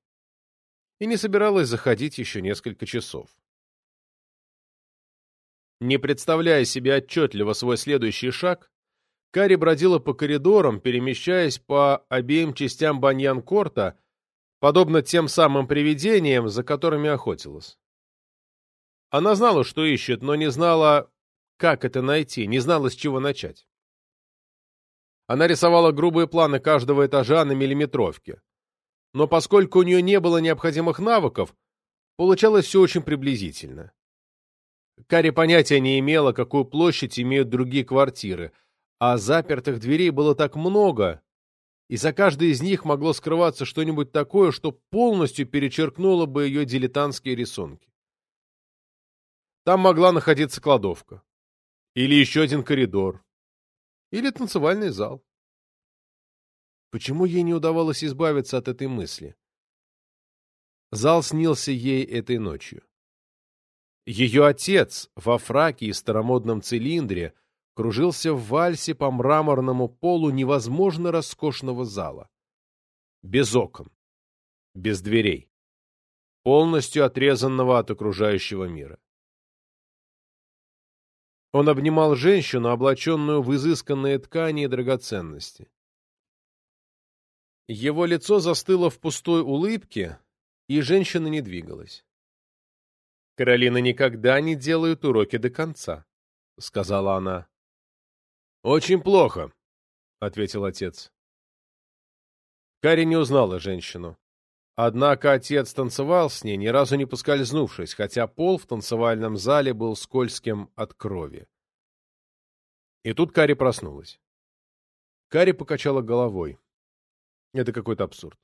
и не собиралось заходить еще несколько часов. Не представляя себе отчетливо свой следующий шаг, Кари бродила по коридорам, перемещаясь по обеим частям баньян-корта, подобно тем самым привидениям, за которыми охотилась. Она знала, что ищет, но не знала, как это найти, не знала, с чего начать. Она рисовала грубые планы каждого этажа на миллиметровке. Но поскольку у нее не было необходимых навыков, получалось все очень приблизительно. Карри понятия не имела, какую площадь имеют другие квартиры, а запертых дверей было так много, и за каждой из них могло скрываться что-нибудь такое, что полностью перечеркнуло бы ее дилетантские рисунки. Там могла находиться кладовка. Или еще один коридор. Или танцевальный зал. Почему ей не удавалось избавиться от этой мысли? Зал снился ей этой ночью. Ее отец во фраке и старомодном цилиндре кружился в вальсе по мраморному полу невозможно роскошного зала. Без окон, без дверей, полностью отрезанного от окружающего мира. Он обнимал женщину, облаченную в изысканные ткани и драгоценности. Его лицо застыло в пустой улыбке, и женщина не двигалась. «Каролина никогда не делает уроки до конца», — сказала она. «Очень плохо», — ответил отец. Кари не узнала женщину. Однако отец танцевал с ней, ни разу не поскользнувшись, хотя пол в танцевальном зале был скользким от крови. И тут Кари проснулась. Кари покачала головой. Это какой-то абсурд.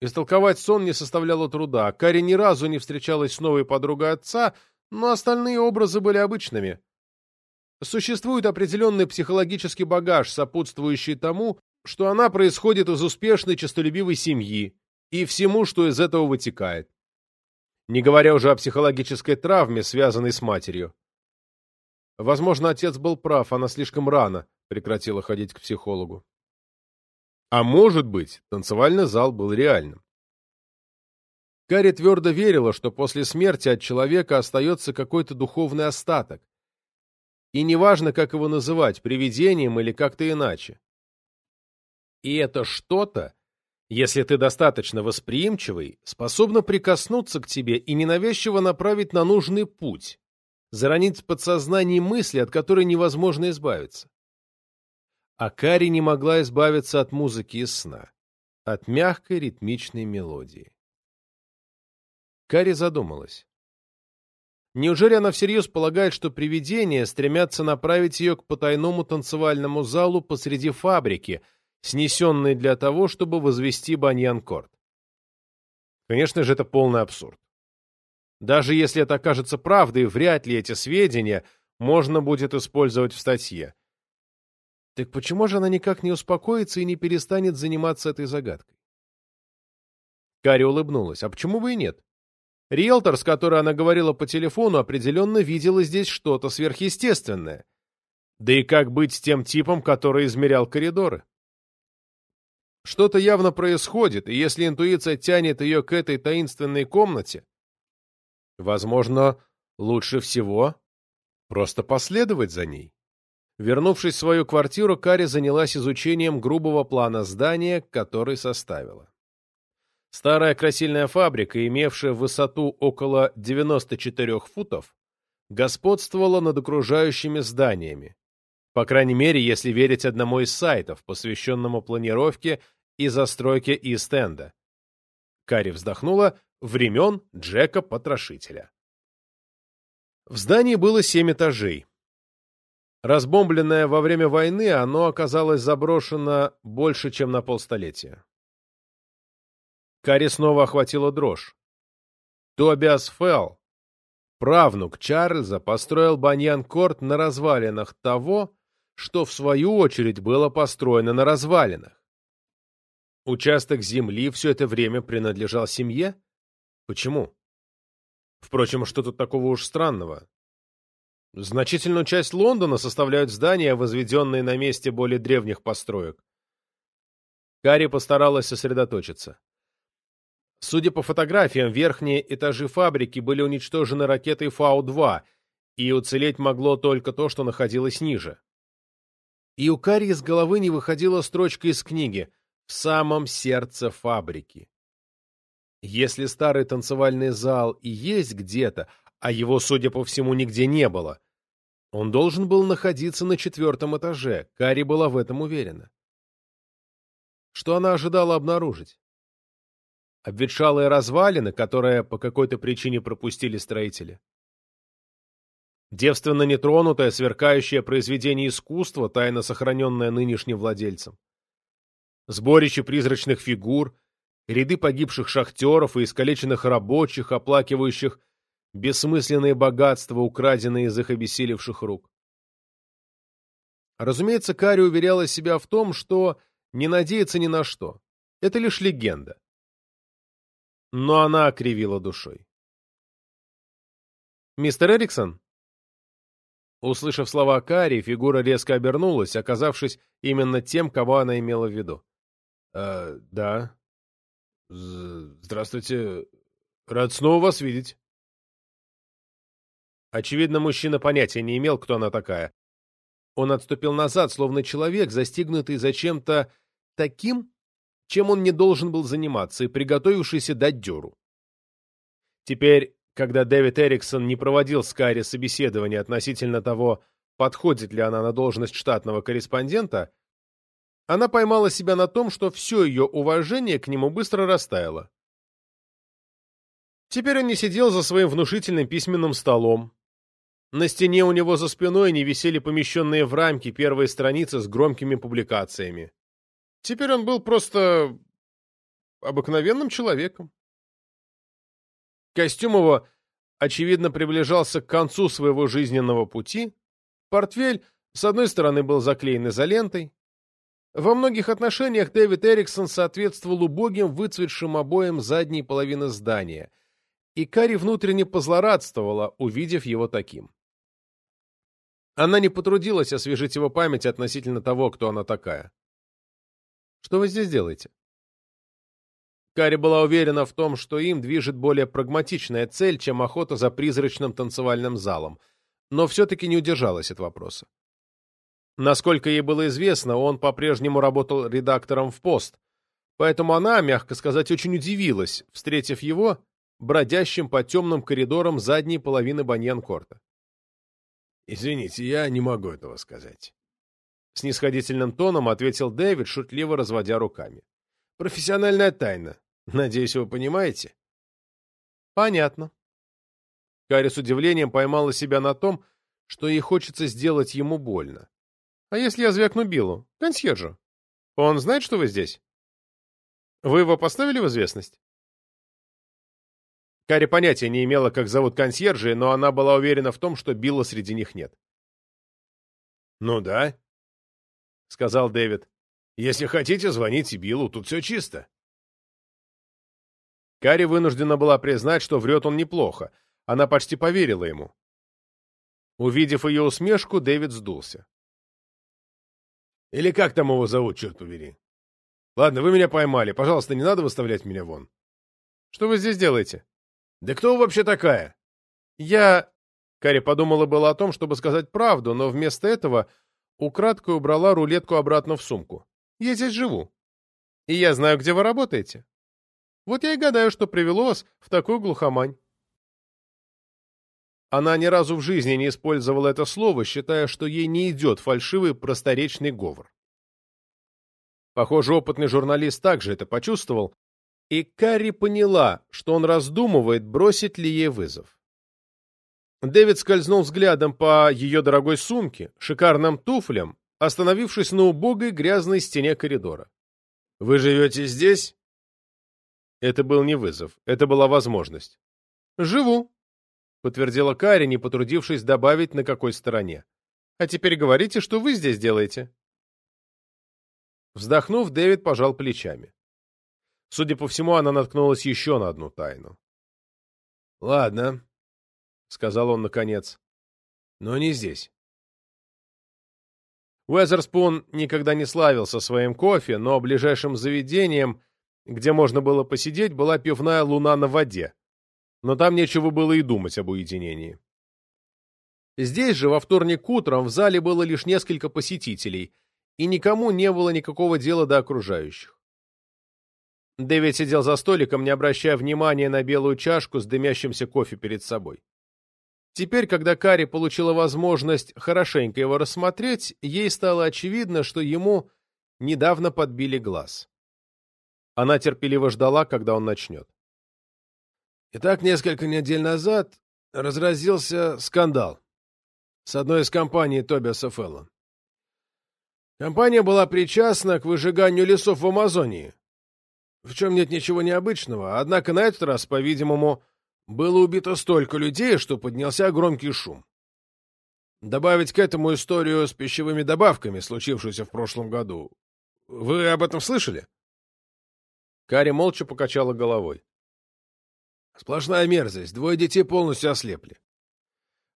Истолковать сон не составляло труда. Кари ни разу не встречалась с новой подругой отца, но остальные образы были обычными. Существует определенный психологический багаж, сопутствующий тому, что она происходит из успешной, честолюбивой семьи, и всему, что из этого вытекает. не говоря уже о психологической травме, связанной с матерью. Возможно, отец был прав, она слишком рано прекратила ходить к психологу. А может быть, танцевальный зал был реальным. Карри твердо верила, что после смерти от человека остается какой-то духовный остаток. И неважно, как его называть, привидением или как-то иначе. И это что-то, если ты достаточно восприимчивый, способно прикоснуться к тебе и ненавязчиво направить на нужный путь, заронить в подсознании мысли, от которой невозможно избавиться. А Кари не могла избавиться от музыки из сна, от мягкой ритмичной мелодии. Кари задумалась. Неужели она всерьез полагает, что привидения стремятся направить ее к потайному танцевальному залу посреди фабрики, снесенной для того, чтобы возвести баньян-корт? Конечно же, это полный абсурд. Даже если это окажется правдой, вряд ли эти сведения можно будет использовать в статье. Так почему же она никак не успокоится и не перестанет заниматься этой загадкой? Кари улыбнулась. А почему бы и нет? Риэлтор, с которой она говорила по телефону, определенно видела здесь что-то сверхъестественное. Да и как быть с тем типом, который измерял коридоры? Что-то явно происходит, и если интуиция тянет ее к этой таинственной комнате, Возможно, лучше всего просто последовать за ней. Вернувшись в свою квартиру, Кари занялась изучением грубого плана здания, который составила. Старая красильная фабрика, имевшая высоту около 94 футов, господствовала над окружающими зданиями. По крайней мере, если верить одному из сайтов, посвященному планировке и застройке Ист-Энда. Кари вздохнула, времен Джека-потрошителя. В здании было семь этажей. Разбомбленное во время войны, оно оказалось заброшено больше, чем на полстолетия. Кари снова охватила дрожь. Тобиас Фелл, правнук Чарльза, построил баньян-корт на развалинах того, что, в свою очередь, было построено на развалинах. Участок земли все это время принадлежал семье? Почему? Впрочем, что тут такого уж странного? Значительную часть Лондона составляют здания, возведенные на месте более древних построек. Карри постаралась сосредоточиться. Судя по фотографиям, верхние этажи фабрики были уничтожены ракетой Фау-2, и уцелеть могло только то, что находилось ниже. И у Карри из головы не выходила строчка из книги «В самом сердце фабрики». Если старый танцевальный зал и есть где-то, а его, судя по всему, нигде не было, он должен был находиться на четвертом этаже, Кари была в этом уверена. Что она ожидала обнаружить? Обветшалые развалины, которые по какой-то причине пропустили строители. Девственно нетронутое, сверкающее произведение искусства, тайно сохраненное нынешним владельцем. Сборище призрачных фигур, ряды погибших шахтеров и искалеченных рабочих, оплакивающих бессмысленные богатства, украденные из их обессилевших рук. Разумеется, Кари уверяла себя в том, что не надеется ни на что. Это лишь легенда. Но она окривила душой. «Мистер Эриксон?» Услышав слова Кари, фигура резко обернулась, оказавшись именно тем, кого она имела в виду. «Э, «Да», «Здравствуйте. Рад снова вас видеть». Очевидно, мужчина понятия не имел, кто она такая. Он отступил назад, словно человек, застигнутый за чем-то таким, чем он не должен был заниматься, и приготовившийся дать дёру. Теперь, когда Дэвид Эриксон не проводил с Карри собеседование относительно того, подходит ли она на должность штатного корреспондента, она поймала себя на том, что все ее уважение к нему быстро растаяло. Теперь он не сидел за своим внушительным письменным столом. На стене у него за спиной не висели помещенные в рамки первые страницы с громкими публикациями. Теперь он был просто обыкновенным человеком. Костюм его, очевидно, приближался к концу своего жизненного пути. Портфель, с одной стороны, был заклеен изолентой, во многих отношениях Дэвид Эриксон соответствовал убогим выцветшим обоям задней половины здания. и Кари внутренне позлорадствовала, увидев его таким. Она не потрудилась освежить его память относительно того, кто она такая. «Что вы здесь делаете?» Кари была уверена в том, что им движет более прагматичная цель, чем охота за призрачным танцевальным залом, но все-таки не удержалась от вопроса. Насколько ей было известно, он по-прежнему работал редактором в «Пост», поэтому она, мягко сказать, очень удивилась, встретив его бродящим по темным коридорам задней половины Баньян-Корта. «Извините, я не могу этого сказать». С нисходительным тоном ответил Дэвид, шутливо разводя руками. «Профессиональная тайна. Надеюсь, вы понимаете?» «Понятно». Карри с удивлением поймала себя на том, что ей хочется сделать ему больно. «А если я звякну Биллу, консьержу? Он знает, что вы здесь?» «Вы его поставили в известность?» Карри понятия не имела, как зовут консьержи, но она была уверена в том, что Билла среди них нет. «Ну да», — сказал Дэвид. «Если хотите, звоните Биллу, тут все чисто». Карри вынуждена была признать, что врет он неплохо. Она почти поверила ему. Увидев ее усмешку, Дэвид сдулся. «Или как там его зовут, черт побери? Ладно, вы меня поймали. Пожалуйста, не надо выставлять меня вон». «Что вы здесь делаете?» «Да кто вы вообще такая?» «Я...» Карри подумала было о том, чтобы сказать правду, но вместо этого украдкой убрала рулетку обратно в сумку. «Я здесь живу. И я знаю, где вы работаете. Вот я и гадаю, что привело вас в такую глухомань». Она ни разу в жизни не использовала это слово, считая, что ей не идет фальшивый просторечный говор. Похоже, опытный журналист также это почувствовал, и Карри поняла, что он раздумывает, бросить ли ей вызов. Дэвид скользнул взглядом по ее дорогой сумке, шикарным туфлям, остановившись на убогой грязной стене коридора. «Вы живете здесь?» Это был не вызов, это была возможность. «Живу», — подтвердила Карри, не потрудившись добавить, на какой стороне. «А теперь говорите, что вы здесь делаете?» Вздохнув, Дэвид пожал плечами. Судя по всему, она наткнулась еще на одну тайну. «Ладно», — сказал он наконец, — «но не здесь». Уэзерспун никогда не славился своим кофе, но ближайшим заведением, где можно было посидеть, была пивная луна на воде. Но там нечего было и думать об уединении. Здесь же во вторник утром в зале было лишь несколько посетителей, и никому не было никакого дела до окружающих. Дэвид сидел за столиком, не обращая внимания на белую чашку с дымящимся кофе перед собой. Теперь, когда Кари получила возможность хорошенько его рассмотреть, ей стало очевидно, что ему недавно подбили глаз. Она терпеливо ждала, когда он начнет. Итак, несколько недель назад разразился скандал с одной из компаний Тобиаса Феллон. Компания была причастна к выжиганию лесов в Амазонии, в чем нет ничего необычного, однако на этот раз, по-видимому, было убито столько людей, что поднялся громкий шум. Добавить к этому историю с пищевыми добавками, случившуюся в прошлом году. Вы об этом слышали? Кари молча покачала головой. Сплошная мерзость. Двое детей полностью ослепли.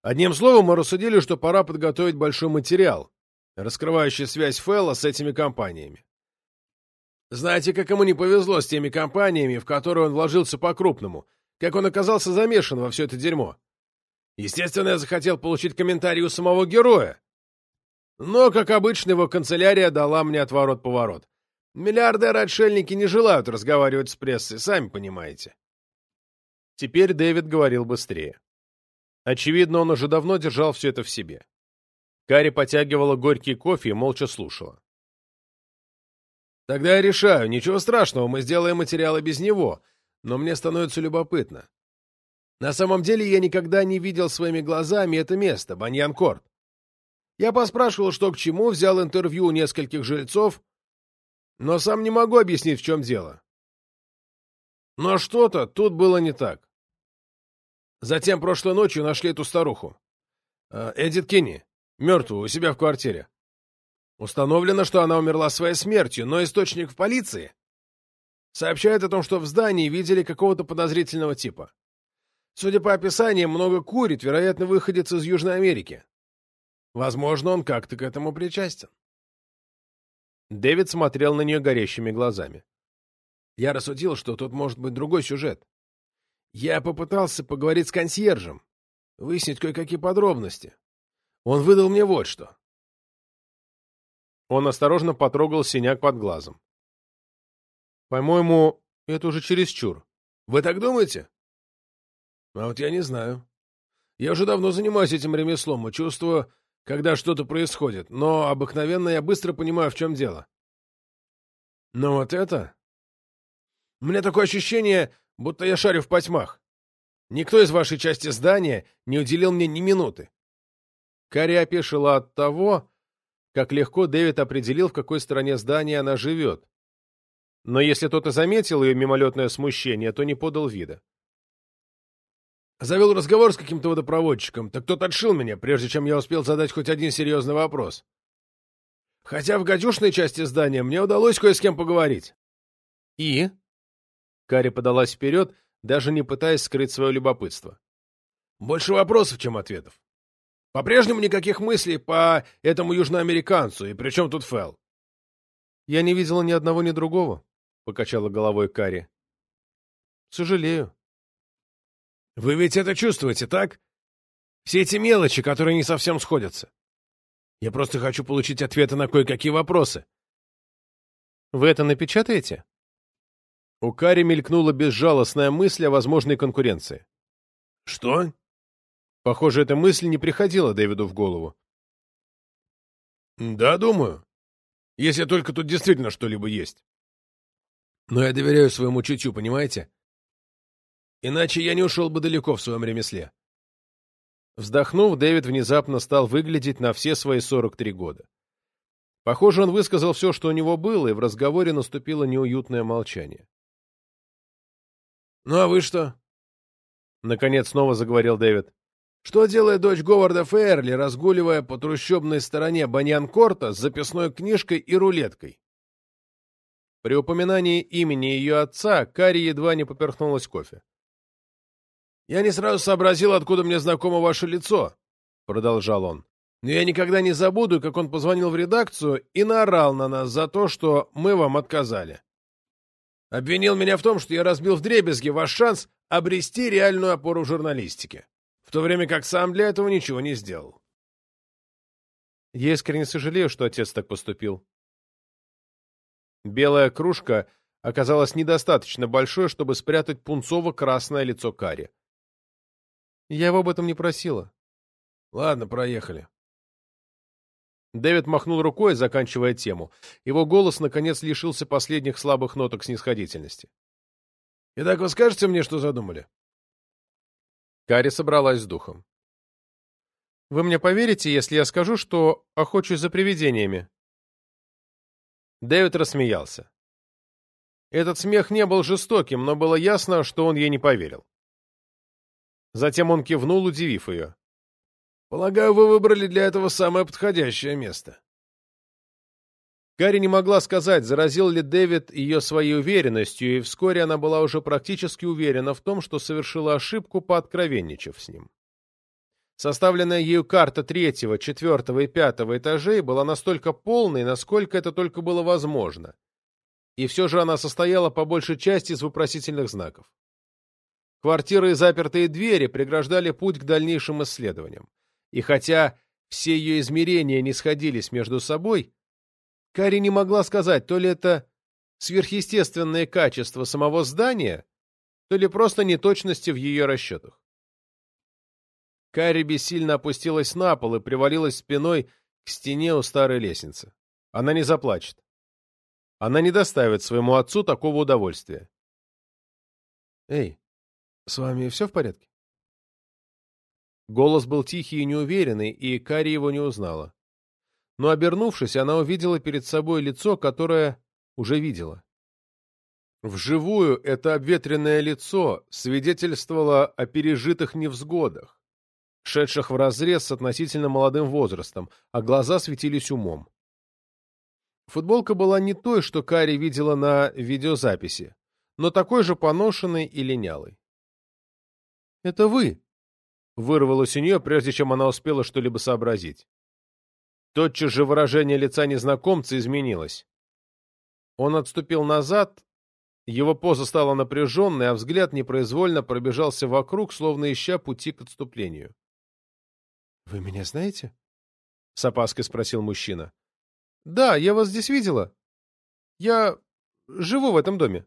Одним словом, мы рассудили, что пора подготовить большой материал, раскрывающий связь Фэлла с этими компаниями. Знаете, как ему не повезло с теми компаниями, в которые он вложился по-крупному, как он оказался замешан во все это дерьмо. Естественно, я захотел получить комментарий у самого героя. Но, как обычно, его канцелярия дала мне отворот-поворот. Миллиардеры-отшельники не желают разговаривать с прессой, сами понимаете. Теперь Дэвид говорил быстрее. Очевидно, он уже давно держал все это в себе. Карри потягивала горький кофе и молча слушала. Тогда я решаю, ничего страшного, мы сделаем материалы без него, но мне становится любопытно. На самом деле я никогда не видел своими глазами это место, Баньян-Корт. Я поспрашивал, что к чему, взял интервью у нескольких жильцов, но сам не могу объяснить, в чем дело. Но что-то тут было не так. Затем прошлой ночью нашли эту старуху. Э, Эдит Кинни, мертвую, у себя в квартире. Установлено, что она умерла своей смертью, но источник в полиции сообщает о том, что в здании видели какого-то подозрительного типа. Судя по описаниям, много курит, вероятно, выходец из Южной Америки. Возможно, он как-то к этому причастен. Дэвид смотрел на нее горящими глазами. Я рассудил, что тут может быть другой сюжет. Я попытался поговорить с консьержем, выяснить кое-какие подробности. Он выдал мне вот что. Он осторожно потрогал синяк под глазом. «По-моему, это уже чересчур». «Вы так думаете?» «А вот я не знаю. Я уже давно занимаюсь этим ремеслом и чувствую, когда что-то происходит, но обыкновенно я быстро понимаю, в чем дело. Но вот это... Мне такое ощущение, будто я шарю в потьмах. Никто из вашей части здания не уделил мне ни минуты. Карри опешила от того, как легко Дэвид определил, в какой стороне здания она живет. Но если тот и заметил ее мимолетное смущение, то не подал вида. Завел разговор с каким-то водопроводчиком, так тот отшил меня, прежде чем я успел задать хоть один серьезный вопрос. Хотя в гадюшной части здания мне удалось кое с кем поговорить. «И?» Карри подалась вперед, даже не пытаясь скрыть свое любопытство. «Больше вопросов, чем ответов. По-прежнему никаких мыслей по этому южноамериканцу, и при чем тут Фэл?» «Я не видела ни одного, ни другого», — покачала головой Карри. «Сожалею». «Вы ведь это чувствуете, так? Все эти мелочи, которые не совсем сходятся. Я просто хочу получить ответы на кое-какие вопросы». «Вы это напечатаете?» У Кари мелькнула безжалостная мысль о возможной конкуренции. «Что?» Похоже, эта мысль не приходила Дэвиду в голову. «Да, думаю. Если только тут действительно что-либо есть. Но я доверяю своему чутью, понимаете? Иначе я не ушел бы далеко в своем ремесле». Вздохнув, Дэвид внезапно стал выглядеть на все свои 43 года. Похоже, он высказал все, что у него было, и в разговоре наступило неуютное молчание. «Ну а вы что?» Наконец снова заговорил Дэвид. Что делает дочь Говарда Фейерли, разгуливая по трущобной стороне Баньянкорта с записной книжкой и рулеткой? При упоминании имени ее отца Кари едва не поперхнулась кофе. «Я не сразу сообразил, откуда мне знакомо ваше лицо», — продолжал он. «Но я никогда не забуду, как он позвонил в редакцию и наорал на нас за то, что мы вам отказали. Обвинил меня в том, что я разбил вдребезги ваш шанс обрести реальную опору в журналистике в то время как сам для этого ничего не сделал. Я искренне сожалею, что отец так поступил. Белая кружка оказалась недостаточно большой, чтобы спрятать пунцово-красное лицо Кари. Я его об этом не просила. Ладно, проехали. Дэвид махнул рукой, заканчивая тему. Его голос, наконец, лишился последних слабых ноток снисходительности. «Итак, вы скажете мне, что задумали?» Кари собралась с духом. «Вы мне поверите, если я скажу, что охочусь за привидениями?» Дэвид рассмеялся. Этот смех не был жестоким, но было ясно, что он ей не поверил. Затем он кивнул, удивив ее. «Полагаю, вы выбрали для этого самое подходящее место». Гарри не могла сказать, заразил ли Дэвид ее своей уверенностью, и вскоре она была уже практически уверена в том, что совершила ошибку, пооткровенничав с ним. Составленная ею карта третьего, четвертого и пятого этажей была настолько полной, насколько это только было возможно. И все же она состояла по большей части из вопросительных знаков. Квартиры и запертые двери преграждали путь к дальнейшим исследованиям. И хотя все ее измерения не сходились между собой, Кари не могла сказать, то ли это сверхъестественные качества самого здания, то ли просто неточности в ее расчетах. Карри бессильно опустилась на пол и привалилась спиной к стене у старой лестницы. Она не заплачет. Она не доставит своему отцу такого удовольствия. «Эй, с вами все в порядке?» Голос был тихий и неуверенный, и Карри его не узнала но, обернувшись, она увидела перед собой лицо, которое уже видела. Вживую это обветренное лицо свидетельствовало о пережитых невзгодах, шедших вразрез с относительно молодым возрастом, а глаза светились умом. Футболка была не той, что Кари видела на видеозаписи, но такой же поношенной и линялой. «Это вы!» — вырвалось у нее, прежде чем она успела что-либо сообразить. Тотчас же выражение лица незнакомца изменилось. Он отступил назад, его поза стала напряженной, а взгляд непроизвольно пробежался вокруг, словно ища пути к отступлению. «Вы меня знаете?» — с опаской спросил мужчина. «Да, я вас здесь видела. Я живу в этом доме».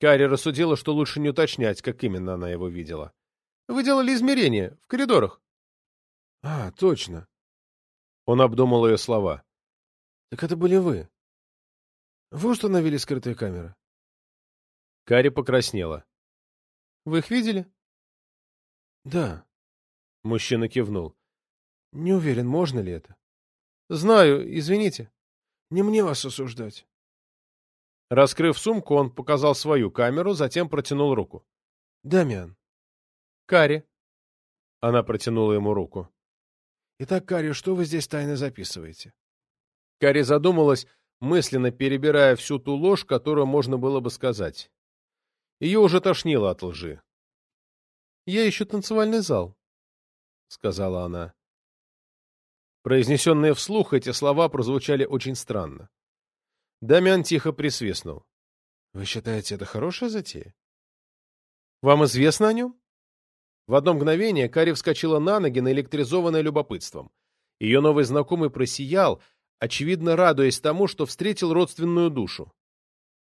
Карри рассудила, что лучше не уточнять, как именно она его видела. «Вы делали измерения в коридорах». «А, точно». Он обдумал ее слова. «Так это были вы. Вы установили скрытые камеры?» Карри покраснела. «Вы их видели?» «Да». Мужчина кивнул. «Не уверен, можно ли это?» «Знаю, извините. Не мне вас осуждать». Раскрыв сумку, он показал свою камеру, затем протянул руку. «Дамиан». «Карри». Она протянула ему руку. «Итак, Карри, что вы здесь тайно записываете?» Карри задумалась, мысленно перебирая всю ту ложь, которую можно было бы сказать. Ее уже тошнило от лжи. «Я ищу танцевальный зал», — сказала она. Произнесенные вслух эти слова прозвучали очень странно. Дамиан тихо присвистнул. — Вы считаете, это хорошая затея? — Вам известно о нем? В одно мгновение Кари вскочила на ноги, наэлектризованная любопытством. Ее новый знакомый просиял, очевидно радуясь тому, что встретил родственную душу.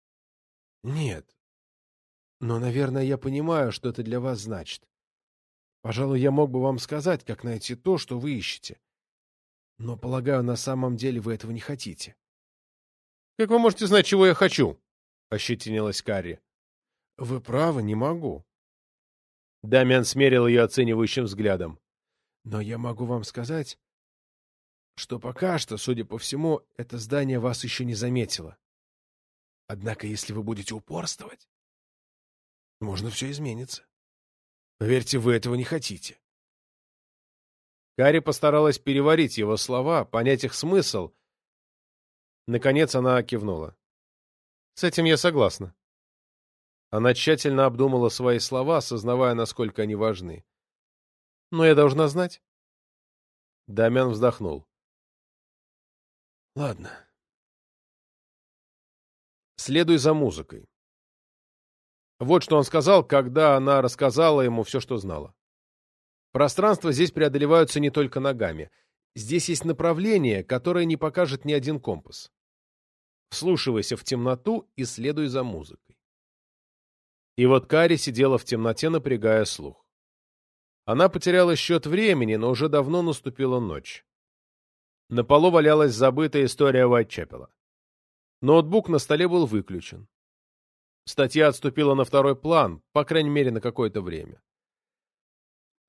— Нет. Но, наверное, я понимаю, что это для вас значит. Пожалуй, я мог бы вам сказать, как найти то, что вы ищете. Но, полагаю, на самом деле вы этого не хотите. «Как вы можете знать, чего я хочу?» — ощетинилась Карри. «Вы правы, не могу». Дамиан смерил ее оценивающим взглядом. «Но я могу вам сказать, что пока что, судя по всему, это здание вас еще не заметило. Однако, если вы будете упорствовать, можно все изменится. Поверьте, вы этого не хотите». Карри постаралась переварить его слова, понять их смысл, Наконец она кивнула. «С этим я согласна». Она тщательно обдумала свои слова, осознавая, насколько они важны. «Но я должна знать». Дамян вздохнул. «Ладно. Следуй за музыкой». Вот что он сказал, когда она рассказала ему все, что знала. Пространства здесь преодолеваются не только ногами. Здесь есть направление, которое не покажет ни один компас. Вслушивайся в темноту и следуй за музыкой. И вот Кари сидела в темноте, напрягая слух. Она потеряла счет времени, но уже давно наступила ночь. На полу валялась забытая история Уайтчепела. Ноутбук на столе был выключен. Статья отступила на второй план, по крайней мере, на какое-то время.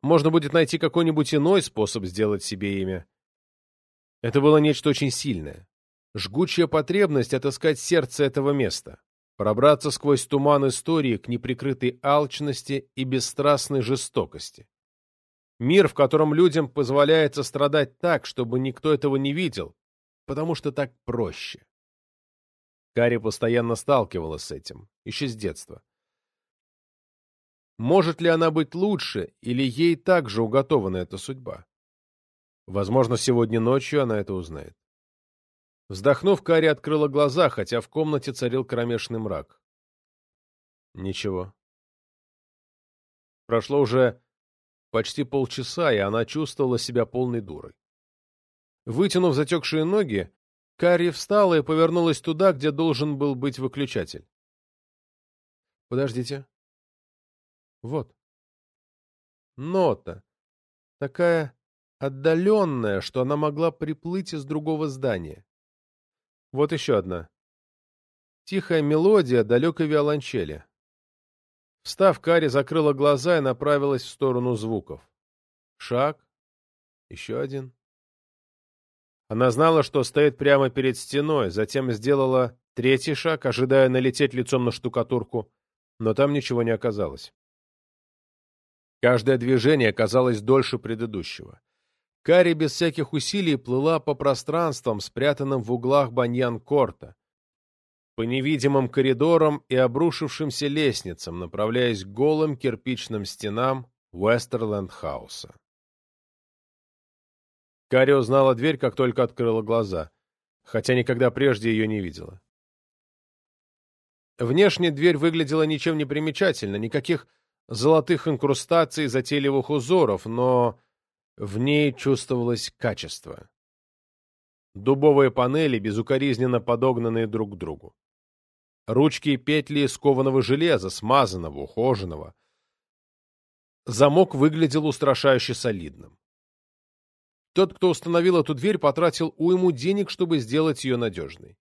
Можно будет найти какой-нибудь иной способ сделать себе имя. Это было нечто очень сильное жгучая потребность отыскать сердце этого места, пробраться сквозь туман истории к неприкрытой алчности и бесстрастной жестокости. Мир, в котором людям позволяется страдать так, чтобы никто этого не видел, потому что так проще. Кари постоянно сталкивалась с этим, еще с детства. Может ли она быть лучше, или ей также уготована эта судьба? Возможно, сегодня ночью она это узнает. Вздохнув, Кари открыла глаза, хотя в комнате царил кромешный мрак. Ничего. Прошло уже почти полчаса, и она чувствовала себя полной дурой. Вытянув затекшие ноги, Карри встала и повернулась туда, где должен был быть выключатель. Подождите. Вот. Нота. Такая отдаленная, что она могла приплыть из другого здания. Вот еще одна. Тихая мелодия далекой виолончели. Встав, Кари закрыла глаза и направилась в сторону звуков. Шаг. Еще один. Она знала, что стоит прямо перед стеной, затем сделала третий шаг, ожидая налететь лицом на штукатурку, но там ничего не оказалось. Каждое движение казалось дольше предыдущего. Кари без всяких усилий плыла по пространствам, спрятанным в углах баньян-корта. по невидимым коридорам и обрушившимся лестницам, направляясь к голым кирпичным стенам Уэстерленд-хауса. Карри узнала дверь, как только открыла глаза, хотя никогда прежде ее не видела. Внешне дверь выглядела ничем не примечательно, никаких золотых инкрустаций, затейливых узоров, но в ней чувствовалось качество. Дубовые панели, безукоризненно подогнанные друг к другу. Ручки и петли из кованого железа, смазанного, ухоженного. Замок выглядел устрашающе солидным. Тот, кто установил эту дверь, потратил уйму денег, чтобы сделать ее надежной.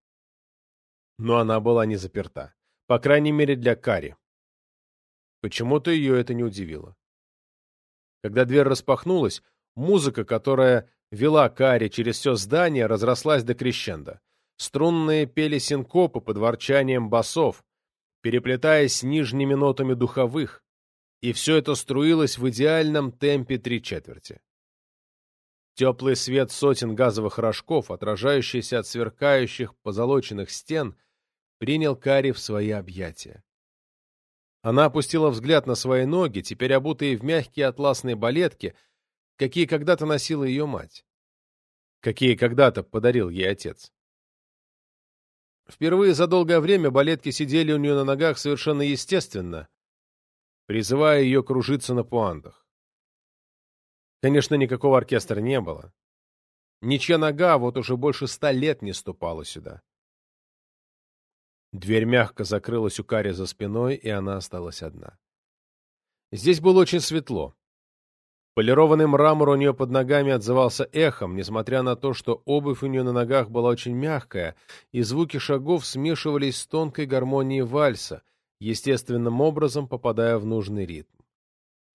Но она была не заперта. По крайней мере, для Кари. Почему-то ее это не удивило. Когда дверь распахнулась, музыка, которая вела Кари через все здание, разрослась до крещенда. Струнные пели синкопы под ворчанием басов, переплетаясь с нижними нотами духовых, и все это струилось в идеальном темпе три четверти. Теплый свет сотен газовых рожков, отражающийся от сверкающих позолоченных стен, принял Кари в свои объятия. Она опустила взгляд на свои ноги, теперь обутые в мягкие атласные балетки, какие когда-то носила ее мать. Какие когда-то подарил ей отец. Впервые за долгое время балетки сидели у нее на ногах совершенно естественно, призывая ее кружиться на пуантах. Конечно, никакого оркестра не было. Ничья нога вот уже больше ста лет не ступала сюда. Дверь мягко закрылась у Кари за спиной, и она осталась одна. Здесь было очень светло. Полированный мрамор у нее под ногами отзывался эхом, несмотря на то, что обувь у нее на ногах была очень мягкая, и звуки шагов смешивались с тонкой гармонией вальса, естественным образом попадая в нужный ритм.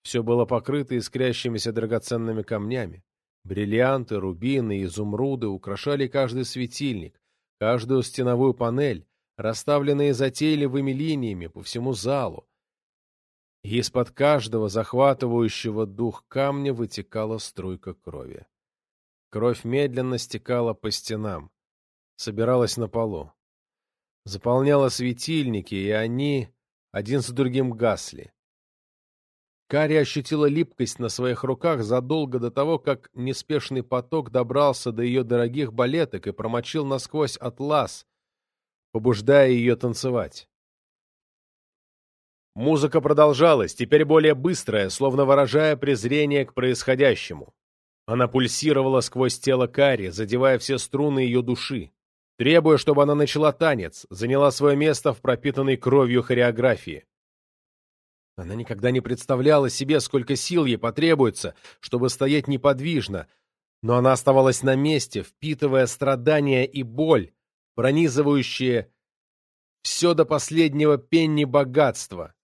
Все было покрыто искрящимися драгоценными камнями. Бриллианты, рубины, изумруды украшали каждый светильник, каждую стеновую панель, расставленные затейливыми линиями по всему залу. Из-под каждого захватывающего дух камня вытекала струйка крови. Кровь медленно стекала по стенам, собиралась на полу. Заполняла светильники, и они один за другим гасли. Кари ощутила липкость на своих руках задолго до того, как неспешный поток добрался до ее дорогих балеток и промочил насквозь атлас, побуждая ее танцевать. Музыка продолжалась, теперь более быстрая, словно выражая презрение к происходящему. Она пульсировала сквозь тело Кари, задевая все струны ее души, требуя, чтобы она начала танец, заняла свое место в пропитанной кровью хореографии. Она никогда не представляла себе, сколько сил ей потребуется, чтобы стоять неподвижно, но она оставалась на месте, впитывая страдания и боль, пронизывающие все до последнего пенни богатства,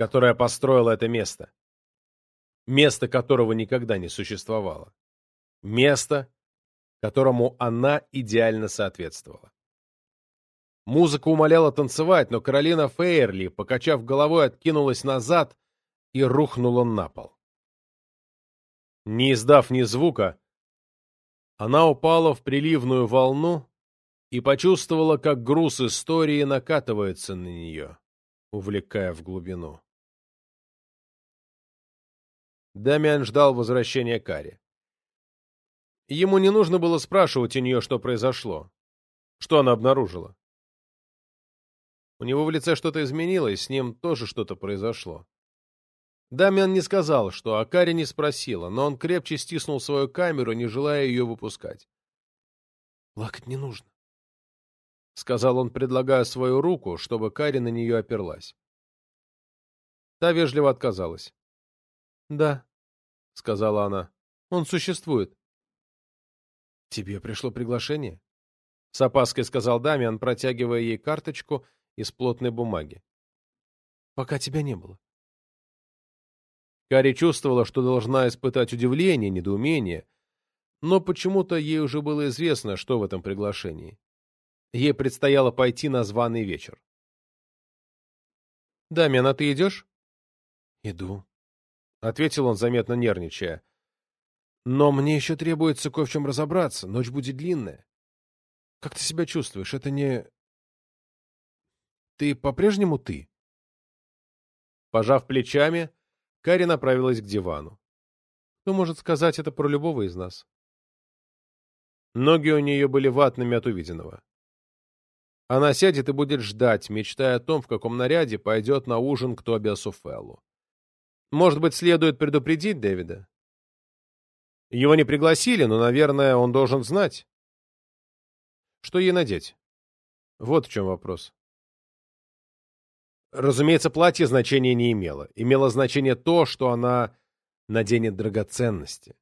которое построило это место. Место которого никогда не существовало. Место, которому она идеально соответствовала. Музыка умоляла танцевать, но Каролина Фейерли, покачав головой, откинулась назад и рухнула на пол. Не издав ни звука, она упала в приливную волну и почувствовала, как груз истории накатывается на нее, увлекая в глубину. Дамиан ждал возвращения Кари. Ему не нужно было спрашивать у нее, что произошло, что она обнаружила. У него в лице что-то изменилось, с ним тоже что-то произошло. Дамиан не сказал, что Акари не спросила, но он крепче стиснул свою камеру, не желая ее выпускать. «Плакать не нужно», — сказал он, предлагая свою руку, чтобы Кари на нее оперлась. Та вежливо отказалась. «Да», — сказала она, — «он существует». «Тебе пришло приглашение?» — с опаской сказал Дамиан, протягивая ей карточку — из плотной бумаги. «Пока тебя не было». Кари чувствовала, что должна испытать удивление, недоумение, но почему-то ей уже было известно, что в этом приглашении. Ей предстояло пойти на званый вечер. «Дамиан, а ты идешь?» «Иду», — ответил он, заметно нервничая. «Но мне еще требуется кое в чем разобраться. Ночь будет длинная. Как ты себя чувствуешь? Это не...» Ты по-прежнему ты?» Пожав плечами, Кари направилась к дивану. Кто может сказать это про любого из нас? Ноги у нее были ватными от увиденного. Она сядет и будет ждать, мечтая о том, в каком наряде пойдет на ужин к Тобиасу Феллу. Может быть, следует предупредить Дэвида? Его не пригласили, но, наверное, он должен знать. Что ей надеть? Вот в чем вопрос. Разумеется, платье значения не имело. Имело значение то, что она наденет драгоценности.